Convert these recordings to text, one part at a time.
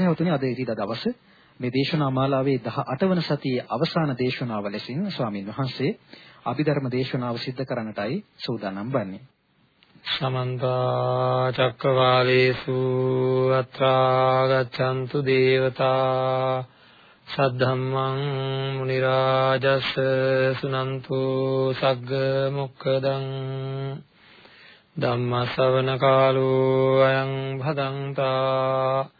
සදහවතුනි අද ඉරිදා දවසේ මේ දේශනා මාලාවේ 18 වන සතියේ අවසාන දේශනාව ලෙසින් ස්වාමින් වහන්සේ අභිධර්ම දේශනාව සිද්ධ කරන්නටයි සූදානම් වන්නේ. සමන්ත චක්කවාලේසු අත්‍රා ගච්ඡන්තු දේවතා සද්ධම්මං මුනි රාජස් සුනන්තු සග්ග මොක්කදං ධම්ම ශ්‍රවණ කාලෝ අයං භදංතා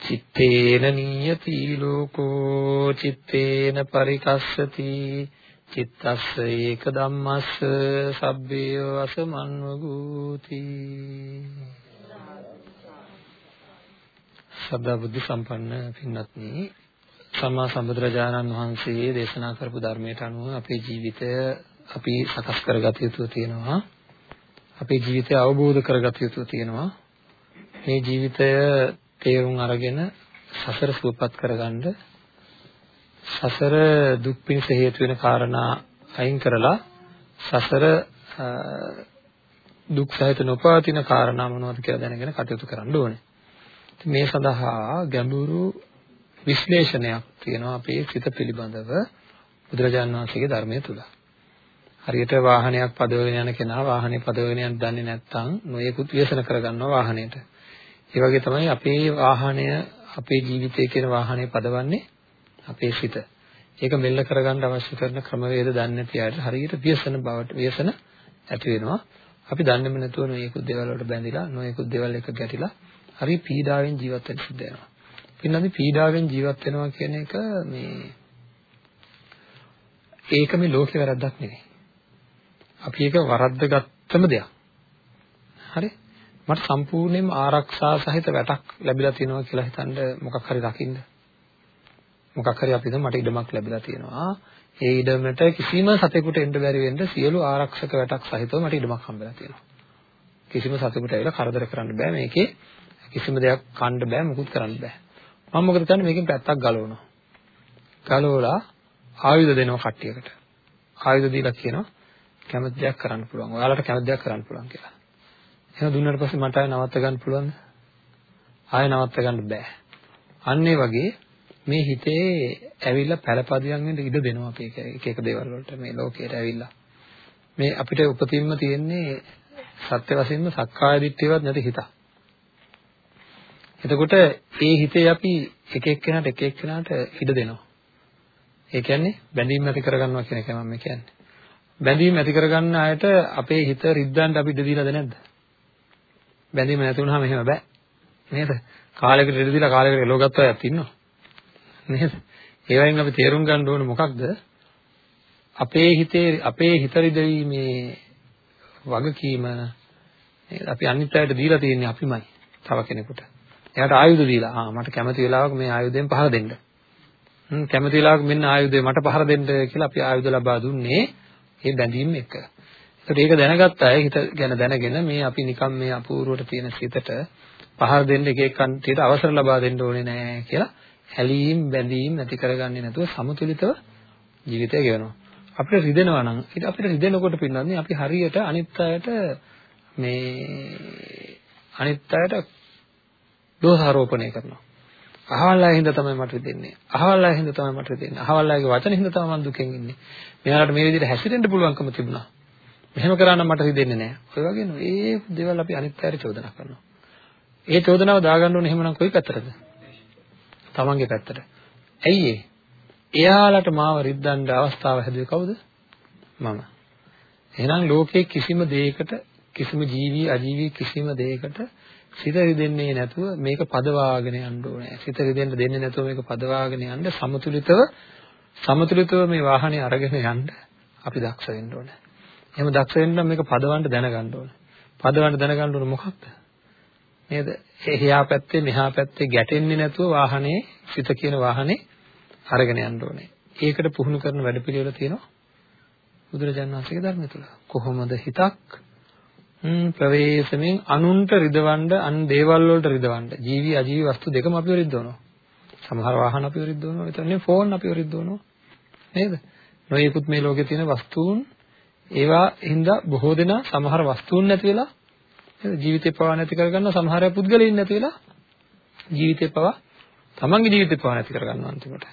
චිත්තේන නියති ලෝකෝ චිත්තේන පරිකස්සති චිත්තස්ස ඒක ධම්මස්ස සබ්බේ වසමන්වගූති සදා බුද්ධ සම්පන්න පින්වත්නි සම්මා සම්බුදුරජාණන් වහන්සේ දේශනා කරපු ධර්මයට අනුව අපේ ජීවිතය අපි සකස් කරගත යුතු තියෙනවා. අපේ ජීවිතය අවබෝධ කරගත යුතු තියෙනවා. මේ ජීවිතය තේරුම් අරගෙන සසර සුවපත් කරගන්න සසර දුක් පිණිස හේතු වෙන කාරණා අයින් කරලා සසර දුක් සහිත නොපවතින කාරණා මොනවද කියලා දැනගෙන කටයුතු කරන්න ඕනේ. මේ සඳහා ගැඹුරු විශ්ලේෂණයක් තියෙනවා අපේ සිත පිළිබඳව බුදුරජාණන් වහන්සේගේ ධර්මයේ තුල. හරියට වාහනයක් පදවගෙන යන කෙනා වාහනේ පදවගෙන යන්න දන්නේ නැත්නම් නොයෙකුත් ව්‍යසන කරගන්නවා වාහනේට. ඒ වගේ තමයි අපේ වාහනය අපේ ජීවිතය කියන වාහනේ පදවන්නේ අපේ සිත. ඒක මෙල්ල කරගන්න අවශ්‍ය කරන ක්‍රමවේද දන්නේ නැති අයට හරියට ව්‍යසන බවට ව්‍යසන ඇති වෙනවා. අපි දන්නේම නැතුව නොයෙකුත් දේවල් වලට බැඳිලා නොයෙකුත් දේවල් එක ගැටිලා හරි පීඩාවෙන් ජීවත් වෙන්න සිද්ධ වෙනවා. පින්නදී පීඩාවෙන් ජීවත් වෙනවා කියන එක මේ ඒක මේ ලෝකේ වැරද්දක් නෙවෙයි. අපි ඒක වරද්දගත්තම දෙයක්. හරි? මට සම්පූර්ණයෙන්ම ආරක්ෂා සහිත වැටක් ලැබිලා තියෙනවා කියලා හිතනද මොකක් හරි රකින්න. මොකක් හරි අපිට මට ඉඩමක් ලැබිලා තියෙනවා. ඒ ඉඩමට කිසිම සතෙකුට එන්න බැරි වෙන්න සියලු ආරක්ෂක වැටක් සහිතව මට ඉඩමක් හම්බෙලා තියෙනවා. කිසිම සතෙකුට ඇවිල්ලා කරදර කරන්න බෑ මේකේ කිසිම දෙයක් කන්න බෑ මුකුත් කරන්න බෑ. මම මොකද කරන්නේ මේකෙන් පැත්තක් ගලවනවා. ගලවලා ආයුධ දෙනවා කට්ටියකට. ආයුධ දීලා කියනවා කැමති දෙයක් කරන්න පුළුවන්. ඔයාලට කැමති දෙයක් කරන්න පුළුවන් කියලා. එහෙනම් දුන්නාට පස්සේ මට ආය නවත්ත ගන්න පුළුවන්ද? ආය නවත්ත ගන්න බෑ. අන්න ඒ වගේ මේ හිතේ ඇවිල්ලා පළපදියම් වෙන්න ඉඩ දෙනවා අපි එක එක දේවල් වලට මේ ලෝකයට ඇවිල්ලා. මේ අපිට උපතින්ම තියෙන්නේ සත්‍ය වශයෙන්ම සක්කාය දිට්ඨියවත් නැති හිතක්. එතකොට ඒ හිතේ අපි එක එක්කෙනාට එක එක්කෙනාට ඉඩ දෙනවා. ඒ කියන්නේ බැඳීම් ඇති කරගන්නවා කියන එක මම කියන්නේ. බැඳීම් ඇති කරගන්න අයට අපේ හිත රිද්දන්න අපි ඉඩ දීලාද නැද්ද? බැඳීම නැති වුනහම එහෙම බෑ. නේද? කාලයකට ඉඩ දීලා කාලයකට එලෝගත්ත අයත් ඉන්නවා. නේද? ඒ වයින් අපි තේරුම් ගන්න ඕනේ මොකක්ද? අපේ හිතේ අපේ හිත රිදීමේ වගකීම අපි අනිත් අයට දීලා තියෙන්නේ අපිමයි. තව කෙනෙකුට. එයාට ආයුධ දීලා ආ මට කැමති වෙලාවක මේ ආයුධයෙන් පහර දෙන්න. හ්ම් කැමති වෙලාවක මෙන්න ආයුධය මට පහර දෙන්න කියලා අපි ආයුධ ලබා දුන්නේ මේ බැඳීම් එක්ක. ඒකට ඒක දැනගත්ත අය හිත ගැන දැනගෙන මේ අපි නිකම් මේ අපූර්වට තියෙන සිතට පහර දෙන්න එක එක කන්ටියට අවසර ලබා දෙන්න ඕනේ නෑ කියලා හැලීම් බැඳීම් නැති කරගන්නේ නැතුව සමතුලිතව ජීවිතය ගෙවනවා. අපිට රිදෙනවා නම් අපිට රිදෙනකොට පින්නන්නේ අපි හරියට අනිත් අයට මේ අනිත් අයට දෝෂාරෝපණය කරනවා. අහවල් අය හින්දා තමයි මට දෙන්නේ. අහවල් අය හින්දා තමයි මට දෙන්නේ. අහවල් අයගේ වචන හින්දා තමයි මම දුකෙන් ඉන්නේ. මෙයාලට මේ විදිහට හැසිරෙන්න පුළුවන්කම තිබුණා. මෙහෙම කරා නම් මට හිතෙන්නේ නැහැ. ඔය වගේ නෝ ඒ දේවල් අපි අනිත් අයට චෝදනා කරනවා. ඒ චෝදනාව දාගන්න ඕනේ එහෙමනම් කොයි පැත්තටද? තමන්ගේ පැත්තට. ඇයි ඒ? එයාලට මාව රිද්දන්න අවස්ථාව හැදුවේ කවුද? මම. එහෙනම් ලෝකේ කිසිම දෙයකට කිසිම ජීවි අජීවි කිසිම දෙයකට සිත රිදෙන්නේ නැතුව මේක පදවාගෙන යන්න ඕනේ. සිත රිදෙන්න දෙන්නේ නැතුව මේක පදවාගෙන යන්න සමතුලිතව සමතුලිතව මේ වාහනේ අරගෙන යන්න අපි දක්ෂ වෙන්න ඕනේ. එහෙම දක්ෂ වෙන්න මේක පදවන්න දැනගන්න ඕනේ. පදවන්න දැනගන්න ඕනේ මොකක්ද? නේද? එහා පැත්තේ මෙහා පැත්තේ ගැටෙන්නේ නැතුව වාහනේ සිත කියන වාහනේ අරගෙන යන්න ඕනේ. ඒකට පුහුණු කරන වැඩපිළිවෙල තියෙනවා බුදුරජාණන් වහන්සේගේ ධර්මය තුල. කොහොමද හිතක් ප්‍රවේශමෙන් අනුන්ට රිදවන්න අන් දේවල් වලට රිදවන්න ජීවි අජීවි වස්තු දෙකම අපිව රිදවනවා. සමහර වාහන අපිව රිදවනවා. ඒතරනේ ෆෝන් අපිව රිදවනවා. නේද? නොයෙකුත් මේ ලෝකේ තියෙන වස්තුන් ඒවා හින්දා බොහෝ දෙනා සමහර වස්තුන් නැති වෙලා නේද ජීවිතේ පවා නැති කරගන්න සමහර අය පුද්ගලයන් නැති වෙලා ජීවිතේ පවා තමන්ගේ ජීවිතේ පවා නැති කරගන්නවා අන්තිමට.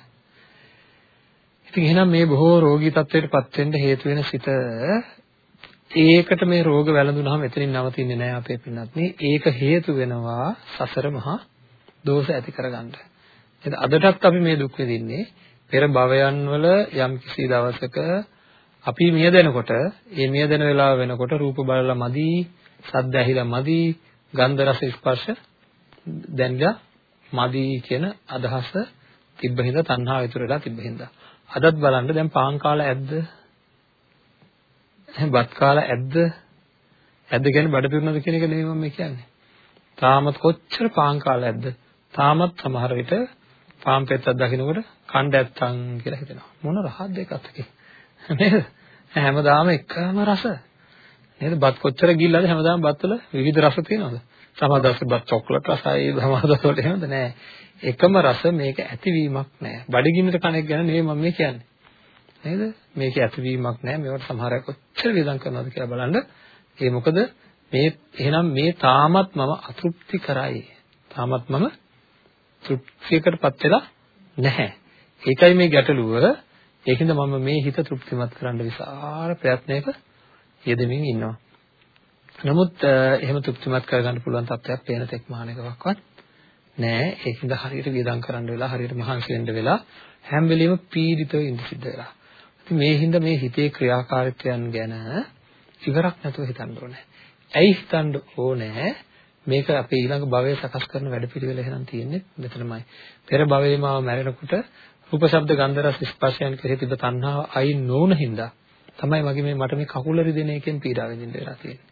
ඉතින් එහෙනම් මේ බොහෝ රෝගී තත්ත්වයටපත් වෙන්න හේතු වෙන සිත ඒකට මේ රෝග වැළඳුනහම එතනින් නවතින්නේ නැහැ අපේ පින්නත් ඒක හේතු වෙනවා සසර මහා දෝෂ ඇති කරගන්න. එහෙනම් අදටත් අපි මේ දුක් විඳින්නේ පෙර භවයන් වල යම් කිසි දවසක අපි මියදෙනකොට ඒ මියදෙන වෙලාව වෙනකොට රූප බලලා මදි සද්ද ඇහිලා මදි ගන්ධ රස ස්පර්ශ දැනලා මදි කියන අදහස තිබ්බ හින්දා තණ්හාව ඉතුරු වෙලා තිබ්බ හින්දා. අදත් බලන්න දැන් පාන් කාලා ඇද්ද? බත් කාලා ඇද්ද? ඇද්ද කියන්නේ බඩ පිරුණාද කියන එක නෙමෙයි මම කියන්නේ. තාමත් කොච්චර පාන් කාලා ඇද්ද? තාමත් සමහර විට පාන් පෙත්තක් දකින්නකොට කණ්ඩ ඇත්තන් කියලා හිතෙනවා. මොන රහත් දෙකක්ද නේද? හැමදාම එකම රස නේද? බත් කොච්චර ගිල්ලාද හැමදාම බත් වල විවිධ රස තියෙනවද? සමහර දවස් බත් චොක්ලට් රසයි, සමහර දවස් වල එහෙමද නෑ. එකම රස මේක ඇතිවීමක් නෑ. බඩගින්නට කණෙක් ගැන නෙවෙයි මම මේ කියන්නේ. නේද? මේක ඇතිවීමක් නෑ. මේවට සමහර අය කොච්චර වේදම් කරනවද කියලා බලන්න. ඒ මොකද මේ එහෙනම් මේ තාමත් මම අතෘප්ති කරයි. තාමත් මම තෘප්තියකටපත් වෙලා නැහැ. ඒකයි මේ ගැටලුව. ඒකින්ද මම මේ හිත තෘප්තිමත් කරන්න විශාල ප්‍රයත්නයක යෙදෙමින් ඉන්නවා. නමුත් එහෙම තෘප්තිමත් කරගන්න පුළුවන් තත්ත්වයක් පේන තෙක් මානකවක්වත් නෑ. ඒකින්ද හරියට වියදම් කරන්න වෙලා හරියට මහන්සි වෙන්න වෙලා හැම වෙලෙම පීඩිතව ඉඳ සිද්ධ වෙලා. ඉතින් මේ හින්දා මේ හිතේ ක්‍රියාකාරීත්වයන් ගැන ඉවරක් නැතුව හිතන්න ඕනේ. ඇයි හිතන්න ඕනේ? මේක අපේ ඊළඟ භවයේ සකස් කරන වැඩපිළිවෙල එහෙනම් තියෙන්නේ මෙතනමයි. පෙර භවයේ මාව මැරෙනකොට රූප ශබ්ද ගන්ධ රස ස්පර්ශයන් කෙරෙහි තිබෙන තණ්හාව අයින් නොවුන හින්දා තමයි මගේ මේ මට මේ කකුල රිදෙන එකෙන් පීඩාව විඳින්න වෙලා තියෙන්නේ.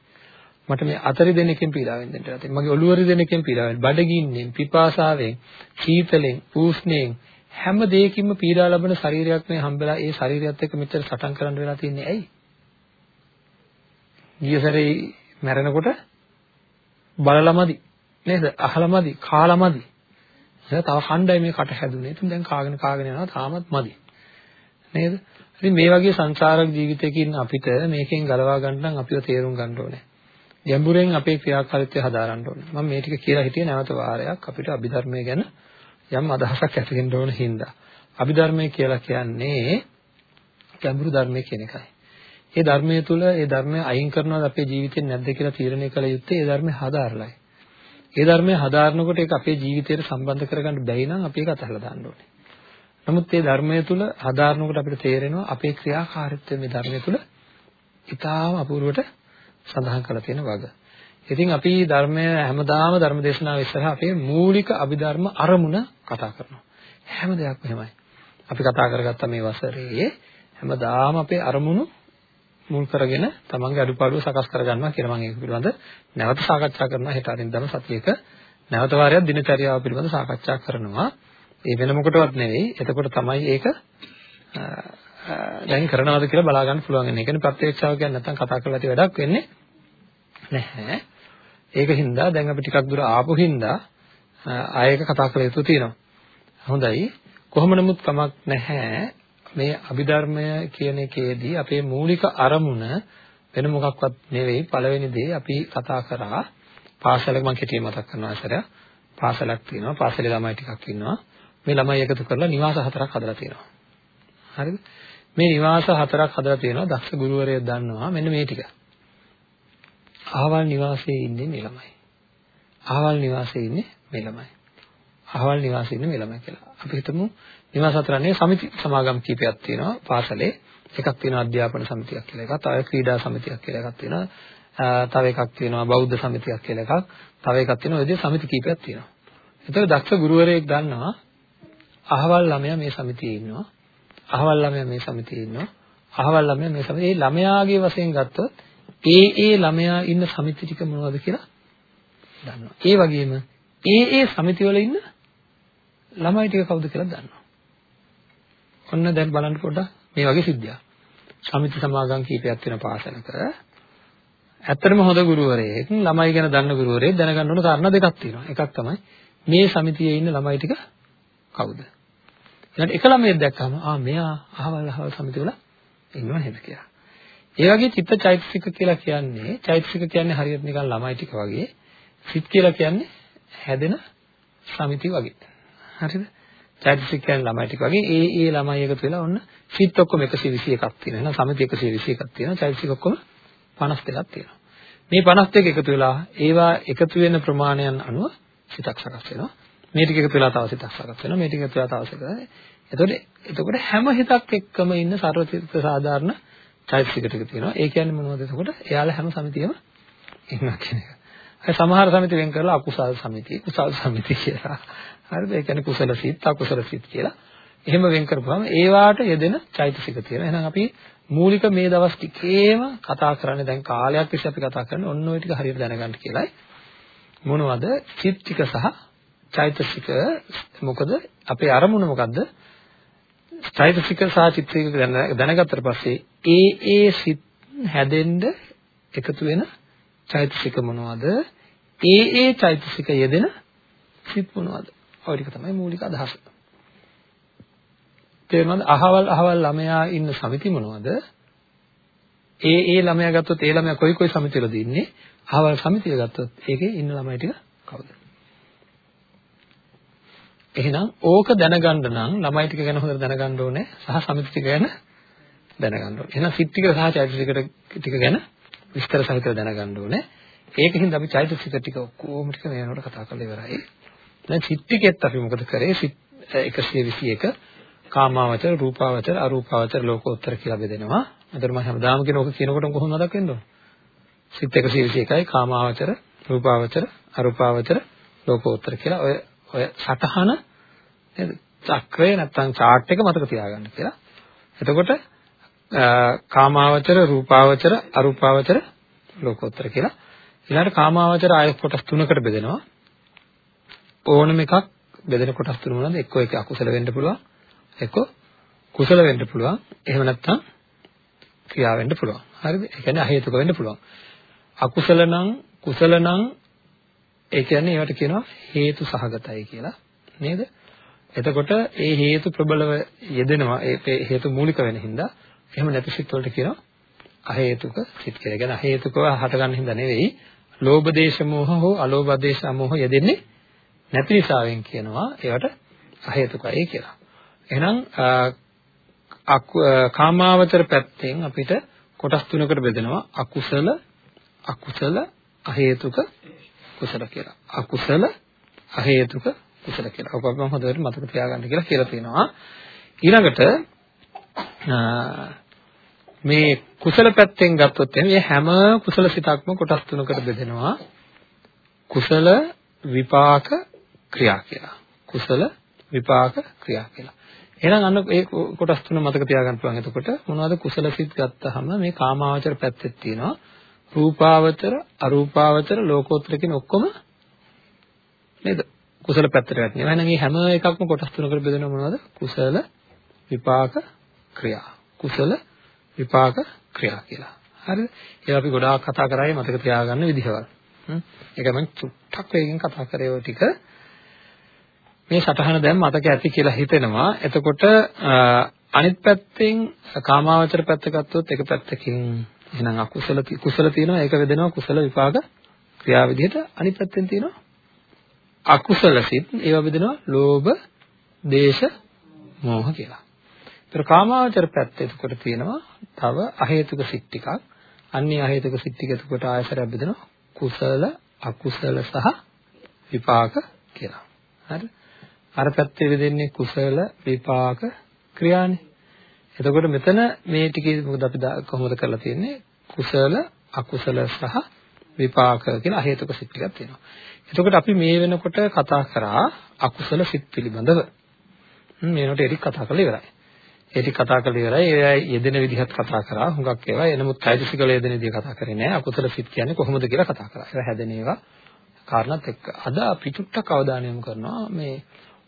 මට මේ අත රිදෙන එකෙන් පීඩාව විඳින්න වෙලා තියෙන්නේ. මගේ ඔළුව රිදෙන එකෙන් පීඩාව වෙනවා. බඩගින්නෙන්, පිපාසාවෙන්, සීතලෙන්, උෂ්ණයෙන් හැම දෙයකින්ම පීඩා ලබන ශරීරයක් මේ හම්බෙලා ඒ ශරීරයත් එක්ක මෙච්චර සටන් කරන්න වෙලා තියන්නේ ඇයි? ගියසරේ මැරෙනකොට බලලමදි නේද? අහලමදි, කාලමදි. තව ඛණ්ඩයි මේ කට හැදුනේ. ඉතින් දැන් කාගෙන කාගෙන යනවා තාමත් මදි. නේද? ඉතින් මේ වගේ සංසාරක ජීවිතයකින් අපිට මේකෙන් ගලවා ගන්න නම් අපිව තේරුම් ගන්න ඕනේ. ගැඹුරෙන් අපේ ක්‍රියාකාරීත්වය හදාරන්න ඕනේ. මම මේ ටික කියලා හිටියේ නැවත වාරයක් අපිට අභිධර්මය ගැන යම් අදහසක් ඇති වෙන්න ඕන හින්දා. අභිධර්මය කියලා කියන්නේ ගැඹුරු ධර්මය කියන එකයි. ඒ ධර්මයේ තුල ඒ ධර්මය අයින් කරනවද අපේ ජීවිතේ නැද්ද කියලා තීරණය කළ යුත්තේ ඒ ධර්මය හදාarලයි. ඒ ධර්මය හදාarනකොට ඒක අපේ ජීවිතයට සම්බන්ධ කරගන්න බැයි නම් අපි ඒක අතහැරලා දාන්න ඕනේ. නමුත් මේ ධර්මය තුල හදාarනකොට අපිට තේරෙනවා අපේ ක්‍රියාකාරීත්වය මේ ධර්මය තුල ඉතාම අපූර්වට සඳහන් කරලා තියෙන වග. ඉතින් අපි ධර්මය හැමදාම ධර්ම දේශනාව ඉස්සරහා අපේ මූලික අභිධර්ම අරමුණ කතා කරනවා. හැම දෙයක්ම එහෙමයි. අපි කතා කරගත්ත මේ වසරේ හැමදාම අපේ අරමුණු මුල් කරගෙන තමන්ගේ අඩුපාඩු සකස් කරගන්නවා කියලා මම ඒක පිළිබඳ නැවත සාකච්ඡා කරනවා හෙට අරින්දම සතියේක නැවත වාරයක් දිනචරියාව පිළිබඳ සාකච්ඡා කරනවා. ඒ වෙන මොකටවත් නෙවෙයි. එතකොට තමයි ඒක දැන් කරනවද කියලා බලා ගන්න පුළුවන් වෙන්නේ. ඒ කියන්නේ ප්‍රත්‍යක්ෂාව කියන්නේ නැත්තම් කතා කරලා ඇති වැඩක් වෙන්නේ නැහැ. ඒක හින්දා දැන් අපි ටිකක් දුර ආපු හින්දා ආයෙක කතා කරලා යුතු තියෙනවා. හොඳයි. කොහොම නමුත් කමක් නැහැ. මේ අභිධර්මය කියන එකේදී අපේ මූලික අරමුණ වෙන මොකක්වත් නෙවෙයි. පළවෙනි දේ අපි කතා කරා. පාසලක මම කෙටියෙන් මතක් කරනවා ඉස්සර පාසලක් තියෙනවා. පාසලේ ළමයි ටිකක් ඉන්නවා. මේ ළමයි එකතු කරලා නිවාස හතරක් හදලා තියෙනවා. හරිද? මේ නිවාස හතරක් හදලා තියෙනවා. දක්ෂ ගුරුවරයෙක් දන්නවා මෙන්න මේ ටික. අහවල් නිවාසයේ ඉන්නේ මේ ළමයි. අහවල් නිවාසයේ ඉන්නේ මේ ළමයි. අහවල් නිවාසයේ ඉන්නේ මේ ළමයි කියලා. අපි හිතමු නිවාස හතරන්නේ සමිති සමාගම් කීපයක් තියෙනවා පාසලේ. එකක් තියෙනවා අධ්‍යාපන සමිතියක් කියලා එකක්, තව ක්‍රීඩා සමිතියක් කියලා එකක් තියෙනවා. තව එකක් තියෙනවා බෞද්ධ සමිතියක් කියලා එකක්. තව එකක් තියෙනවා ඒ විදිහේ සමිති කීපයක් තියෙනවා. එතකොට දක්ෂ ගුරුවරයෙක් දන්නවා අහවල් ළමයා මේ සමිතියේ ඉන්නවා. අහවල් ළමයා මේ සමිතියේ ඉන්නවා. අහවල් ළමයා මේ සමිතියේ ඒ ළමයාගේ වශයෙන් ගත්තොත් ඒ ඒ ළමයා ඉන්න සමිති ටික මොනවද කියලා දන්නවා. ඒ වගේම ඒ ඒ සමිති වල ඉන්න ළමයි ටික කවුද කියලා දන්නවා. ඔන්න දැන් බලන්න පොඩ්ඩක් මේ වගේ සිද්ධියක්. සමිති සමාගම් කීපයක් තියෙන පාසලක ඇත්තටම හොඳ ගුරුවරයෙක් ළමයි ගැන දන්න ගුරුවරයෙක් දැනගන්න ඕන කාරණා දෙකක් තියෙනවා. එකක් තමයි මේ සමිතියේ ඉන්න ළමයි ටික කවුද? ඊළඟට එක ළමයෙක් දැක්කම ආ මෙයා අහවල් අහවල් සමිතිවල ඉන්නව නේද කියලා. ඒ වගේ චිත්ත චෛතසික කියලා කියන්නේ චෛතසික කියන්නේ හරියට නිකන් ළමයි ටික වගේ. සිත් කියලා කියන්නේ හැදෙන සමිති වගේ. හරිද? චෛතසික කියන්නේ ළමයි ටික වගේ. ඒ ඒ ළමයි එකතු වෙලා ඔන්න සිත් ඔක්කොම 121ක් තියෙනවා. එහෙනම් සමිති 121ක් තියෙනවා. චෛතසික ඔක්කොම 52ක් තියෙනවා. මේ 52 එකතු වෙලා ඒවා එකතු වෙන ප්‍රමාණයන් අනුව සිතක් සකස් වෙනවා. මේ ටික එකතු වෙලා තව සිතක් සකස් වෙනවා. මේ ටික එකතු වෙලා තව සිතක්. එතකොට එතකොට හැම හිතක් එක්කම ඉන්න සර්වචිත්ත සාධාරණ චෛතසික ටික තියෙනවා. ඒ කියන්නේ මොනවද එතකොට? එයාලා හැම සමිතියෙම ඉන්නවා කියන එක. ඒ සමහර සමිති වෙන් කරලා අකුසල් සමිති, කුසල් සමිති කියලා. හරිද? ඒ කියන්නේ කුසල සිත්, අකුසල සිත් කියලා. එහෙම වෙන් කරපුවම ඒවාට යෙදෙන චෛතසික තියෙනවා. එහෙනම් අපි මූලික මේ දවස් ටිකේම කතා කරන්නේ දැන් කාලයක් තිස්සේ අපි කතා කරන්නේ ඔන්න ඔය ටික හරියට දැනගන්න කියලායි. මොනවද? චිත් ටික සහ චෛතසික මොකද අපේ අරමුණ මොකද්ද? චෛතසික සහ චිත් ටික දැනගත්තට පස්සේ ඒ ඒ සිත් හැදෙන්න එකතු වෙන චෛතසික මොනවද? ඒ ඒ චෛතසික යෙදෙන සිත් මොනවද? ඔය ටික තමයි මූලික අදහස. තේරුණාද? අහවල් අහවල් ළමයා ඉන්න සමිති මොනවද? ඒ ඒ ළමයා ගත්තොත් ඒ ළමයා කොයි කොයි සමිතිවලද ඉන්නේ? අහවල් සමිතිය ගත්තොත් ඒකේ ඉන්න ළමයි ටික කවුද? එහෙනම් ඕක දැනගන්න නම් ළමයි ටික ගැන හොඳට දැනගන්න ඕනේ සහ සමිති ටික ගැන දැනගන්න ඕනේ. එහෙනම් සිත් ටික සහ චෛතසික ටික ගැන විස්තර සහිතව දැනගන්න ඕනේ. ඒකෙන් අපි චෛතසික ටික ඔක්කොම ටික මේනකොට කතා කරලා ඉවරයි. දැන් සිත් ටිකෙත් අපි මොකද කරේ? සිත් 121 කාමාවචර, රූපාවචර, අරූපාවචර, ලෝකෝත්තර කියලා බෙදෙනවා. අතන මම හැමදාම කියන ඕක කියනකොට කොහොමද මතක් වෙන්නේ? සිත් 121යි කාමාවචර, රූපාවචර, අරූපාවචර, ලෝකෝත්තර කියලා ඔය ඔය සටහන නේද? චක්‍රය නැත්තම් chart එක මතක තියාගන්න කියලා. එතකොට කාමාවචර, රූපාවචර, අරූපාවචර, ලෝකෝත්තර කියලා. ඊළඟට කාමාවචර ආය කොටස් තුනකට බෙදෙනවා. ඕනම එකක් බෙදෙන කොටස් තුන මොනවාද? එක්ක ඒක අකුසල වෙන්න පුළුවන්. එක්ක කුසල වෙන්න පුළුවන්. එහෙම නැත්නම් ක්‍රියා වෙන්න පුළුවන්. හරිද? ඒ කියන්නේ අහේතුක වෙන්න පුළුවන්. අකුසල නම් කුසල නම් ඒ කියන්නේ ඒවට කියනවා හේතු සහගතයි කියලා. නේද? එතකොට ඒ හේතු ප්‍රබලව යෙදෙනවා. ඒ හේතු මූලික වෙන හින්දා එහෙම නැති සිත් වලට කියනවා අහේතුක සිත් කියලා. කියන්නේ අහේතුකව හටගන්න හින්දා නෙවෙයි. ලෝභ දේශ මොහ හෝ අලෝභ දේශ මොහ යෙදෙන්නේ නැති නිසාවෙන් කියනවා ඒවට අහේතුකයි කියලා. එහෙනම් කාමාවචර පැත්තෙන් අපිට කොටස් තුනකට බෙදෙනවා අකුසල අකුසල අහේතුක කුසල කියලා. අකුසල අහේතුක කුසල කියලා. ඔක අපි හොඳට මතක තියාගන්න කියලා කියලා තියෙනවා. ඊළඟට මේ කුසල පැත්තෙන් ගත්තොත් මේ හැම කුසල සිතක්ම කොටස් තුනකට බෙදෙනවා. කුසල විපාක ක්‍රියා කියලා. කුසල විපාක ක්‍රියා කියලා. එහෙනම් අන්න ඒ කොටස් තුන මතක තියාගන්න පුළුවන්. එතකොට මොනවද කුසල සිත් ගත්තාම මේ කාමාවචර පැත්තෙත් තියෙනවා. රූපාවචර, අරූපාවචර, ලෝකෝත්තර කියන ඔක්කොම නේද? කුසල පැත්තට වැටෙනවා. එහෙනම් මේ හැම එකක්ම කොටස් තුනකට බෙදෙනවා මොනවද? කුසල විපාක ක්‍රියා. කුසල විපාක ක්‍රියා කියලා. හරිද? ඒවා අපි ගොඩාක් කතා කරායේ මතක තියාගන්න විදිහවල්. හ්ම්. ඒක මම චුට්ටක් වේගෙන් කතා කරේ ඔය ටික. මේ සටහන දැන් මතක ඇති කියලා හිතෙනවා. එතකොට අනිත් පැත්තෙන් කාමාවචර පැත්ත ගත්තොත් එක පැත්තකින් එහෙනම් අකුසල කුසල තියෙනවා ඒක වෙදෙනවා කුසල විපාක ක්‍රියා විදිහට අනිත් පැත්තෙන් තියෙනවා අකුසල සිත් ඒවා බෙදෙනවා ලෝභ, දේශ, මෝහ කියලා. ඒතර කාමාවචර පැත්ත එතකොට තියෙනවා තව අහේතුක සිත් ටිකක්. අන්නේ අහේතුක සිත් ටික එතකොට ආයසරයක් බෙදෙනවා කුසල, අකුසල සහ විපාක කියලා. හරි? අර පැත්තේ වෙදෙන්නේ කුසල, විපාක, ක්‍රියානේ. එතකොට මෙතන මේ ටිකේ මොකද අපි කොහොමද කරලා තියෙන්නේ? කුසල, අකුසල සහ විපාක කියලා අහේතුක සිත් ටිකක් තියෙනවා. එතකොට අපි මේ වෙනකොට කතා කරා අකුසල සිත් පිළිබඳව. මේනොට ඒක කතා කරලා ඉවරයි. ඒක කතා කරලා ඉවරයි. ඒ යෙදෙන විදිහත් කතා කරා. හුඟක් ඒවා එනමුත් চৈতසිකල යෙදෙන විදිහ කතා කරේ නෑ. අකුසල සිත් කියන්නේ කොහොමද කියලා කතා කරා. ඒවා හැදෙන ඒවා කාරණාත් එක්ක. අද අපි චුට්ටක් අවධානය යොමු කරනවා මේ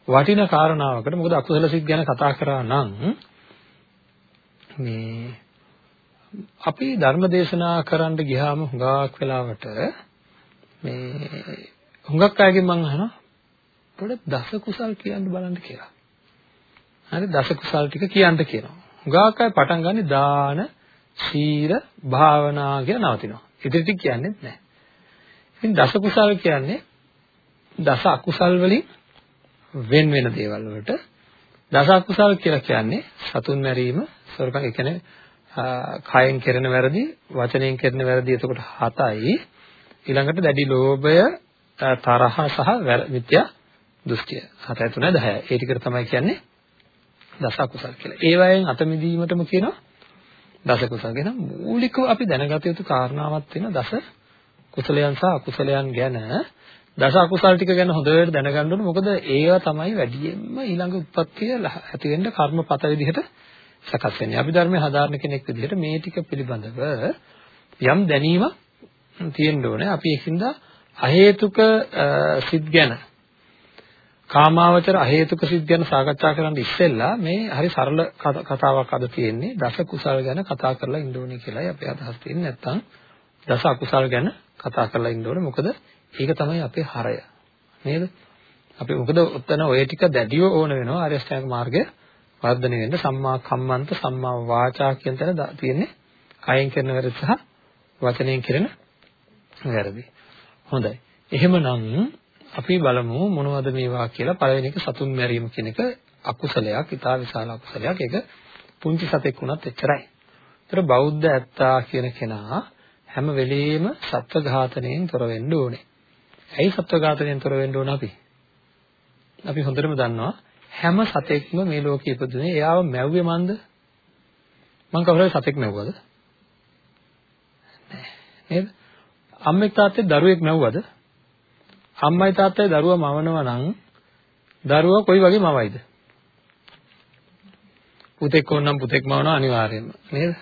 වටින කාරණාවකට. මොකද අකුසල සිත් ගැන කතා කරා නම් මේ අපි ධර්ම දේශනා කරන්න ගියාම හුඟක් වෙලාවට මේ හුඟක් අයගෙන් මම අහනවා පොඩ දස කුසල් කියන්න බලන්න කියලා. හරි දස කුසල් ටික කියන්න කියනවා. හුඟක් අය පටන් ගන්නේ දාන, සීල, භාවනා කියලා නවතිනවා. ඉතින් ටික කියන්නේ නැහැ. ඉතින් දස කුසල් කියන්නේ දස අකුසල් වලින් වෙන වෙන දේවල් වලට දස අකුසල් කියලා කියන්නේ සතුන් මැරීම, සොරකම් ඒ කියන්නේ කයෙන් කරන වැරදි, වචනයෙන් කරන වැරදි එතකොට 7යි. ඊළඟට දැඩි ලෝභය, තරහ සහ මිත්‍යා දෘෂ්ටිය. 7 3 10. ඒ ටිකට තමයි කියන්නේ දස අකුසල් කියලා. ඒ වයින් අත මිදීමටම කියනවා දස කුසල ගැන මූලිකව අපි දැනගත යුතු කාරණාවක් තියෙන දස කුසලයන් සහ අකුසලයන් ගැන දස අකුසල් ටික ගැන හොඳට දැනගන්න ඕනේ මොකද ඒවා තමයි වැඩියෙන්ම ඊළඟ උත්පත්තිය ඇති වෙන්න කර්මපත විදිහට සකස් වෙන්නේ. අපි ධර්මයේ හදාාරණ කෙනෙක් විදිහට මේ ටික පිළිබඳව යම් දැනීමක් තියෙන්න ඕනේ. අපි ඒකින්ද අහේතුක සිත් ගැන කාමාවචර අහේතුක සිත් ගැන සාකච්ඡා කරන්න ඉස්සෙල්ලා මේ හරි සරල කතාවක් අද තියෙන්නේ දස කුසල් ගැන කතා කරලා ඉන්න ඕනේ කියලායි අපේ අදහස් තියෙන්නේ නැත්නම් දස අකුසල් ගැන කතා කරලා ඉන්න ඕනේ මොකද ඒක තමයි අපේ හරය නේද අපි මොකද උත්තන ඔය ටික දැඩිව ඕන වෙනවා ආර්ය අෂ්ටාංග මාර්ගය වර්ධනය වෙන්න සම්මා කම්මන්ත සම්මා වාචා කියන තැන තියෙන්නේ කයෙන් කරන වැරදි සහ වචනයෙන් කරන වැරදි හොඳයි එහෙමනම් අපි බලමු මොනවද මේවා කියලා පළවෙනි එක සතුන් මැරීම කියන එක අකුසලයක්, ඊටා විශාල අකුසලයක්. ඒක පුංචි සතෙක් වුණත් එච්චරයි. ඒතර බෞද්ධ ඇත්තා කියන කෙනා හැම වෙලෙම සත්ව ඝාතනයෙන් තොර වෙන්න ඕනේ. ඇයි සත්ව ඝාතනයෙන් තොර වෙන්න ඕන අපි? අපි හොඳටම දන්නවා හැම සතෙක්ම මේ ලෝකේ ඉපදුනේ එයාව මැව්වේ මන්ද? මං කවුරුහරි සතෙක් මැව්වද? නෑ නේද? අම්මෙක් තාත්තෙක් දරුවෙක් මැව්වද? අම්මයි තාත්තයි දරුවා මවනවා නම් දරුවා කොයි වගේ මවයිද? පුතෙක් ඕනනම් පුතෙක් මවනවා අනිවාර්යයෙන්ම නේද?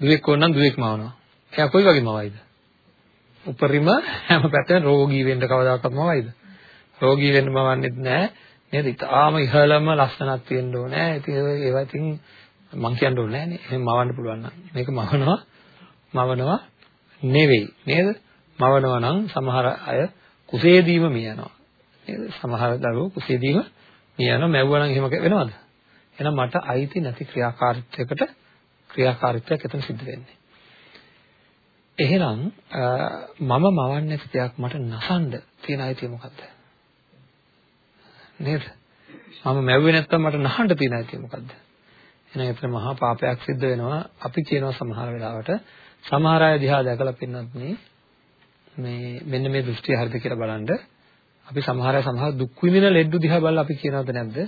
දුවෙක් ඕනනම් දුවෙක් මවනවා. එයා කොයි වගේ මවයිද? උපරිම හැම පැත්තෙම රෝගී වෙන්න කවදාකවත් මවයිද? රෝගී වෙන්න මවන්නෙත් නැහැ. නේද? ඉතාලම ඉහළම ලස්සනක් තියෙන්න ඕනේ. ඉතින් ඒවා ඉතින් මං කියන්න ඕනේ නෑනේ. එහෙනම් මවන්න පුළුවන් නම්. මේක මවනවා මවනවා නෙවෙයි. නේද? මවනවා නම් සමහර අය කුසේදීම මියනවා. නේද? සමහර දරුවෝ කුසේදීම මියනවා. මැව්වා නම් එහෙම වෙනවද? එහෙනම් මට අයිති නැති ක්‍රියාකාරීත්වයකට ක්‍රියාකාරීත්වයක් එතන සිද්ධ වෙන්නේ. එහෙනම් මම මවන්නේ නැති දෙයක් මට නසන්න තියෙන අයිතිය මොකද්ද? නේද? මම මැව්වේ නැත්තම් මට නහන්න තියෙන අයිතිය මොකද්ද? එහෙනම් ඒතර මහා පාපයක් සිද්ධ වෙනවා. අපි කියනවා සමහර වෙලාවට සමහර අය දිහා දැකලා පින්නත් මේ මේ මෙන්න මේ දෘෂ්ටිය හරිද කියලා බලන්න අපි සමහර අය සමහර දුක් විඳින ලෙඩ්ඩු දිහා බලලා අපි කියනවද නැද්ද?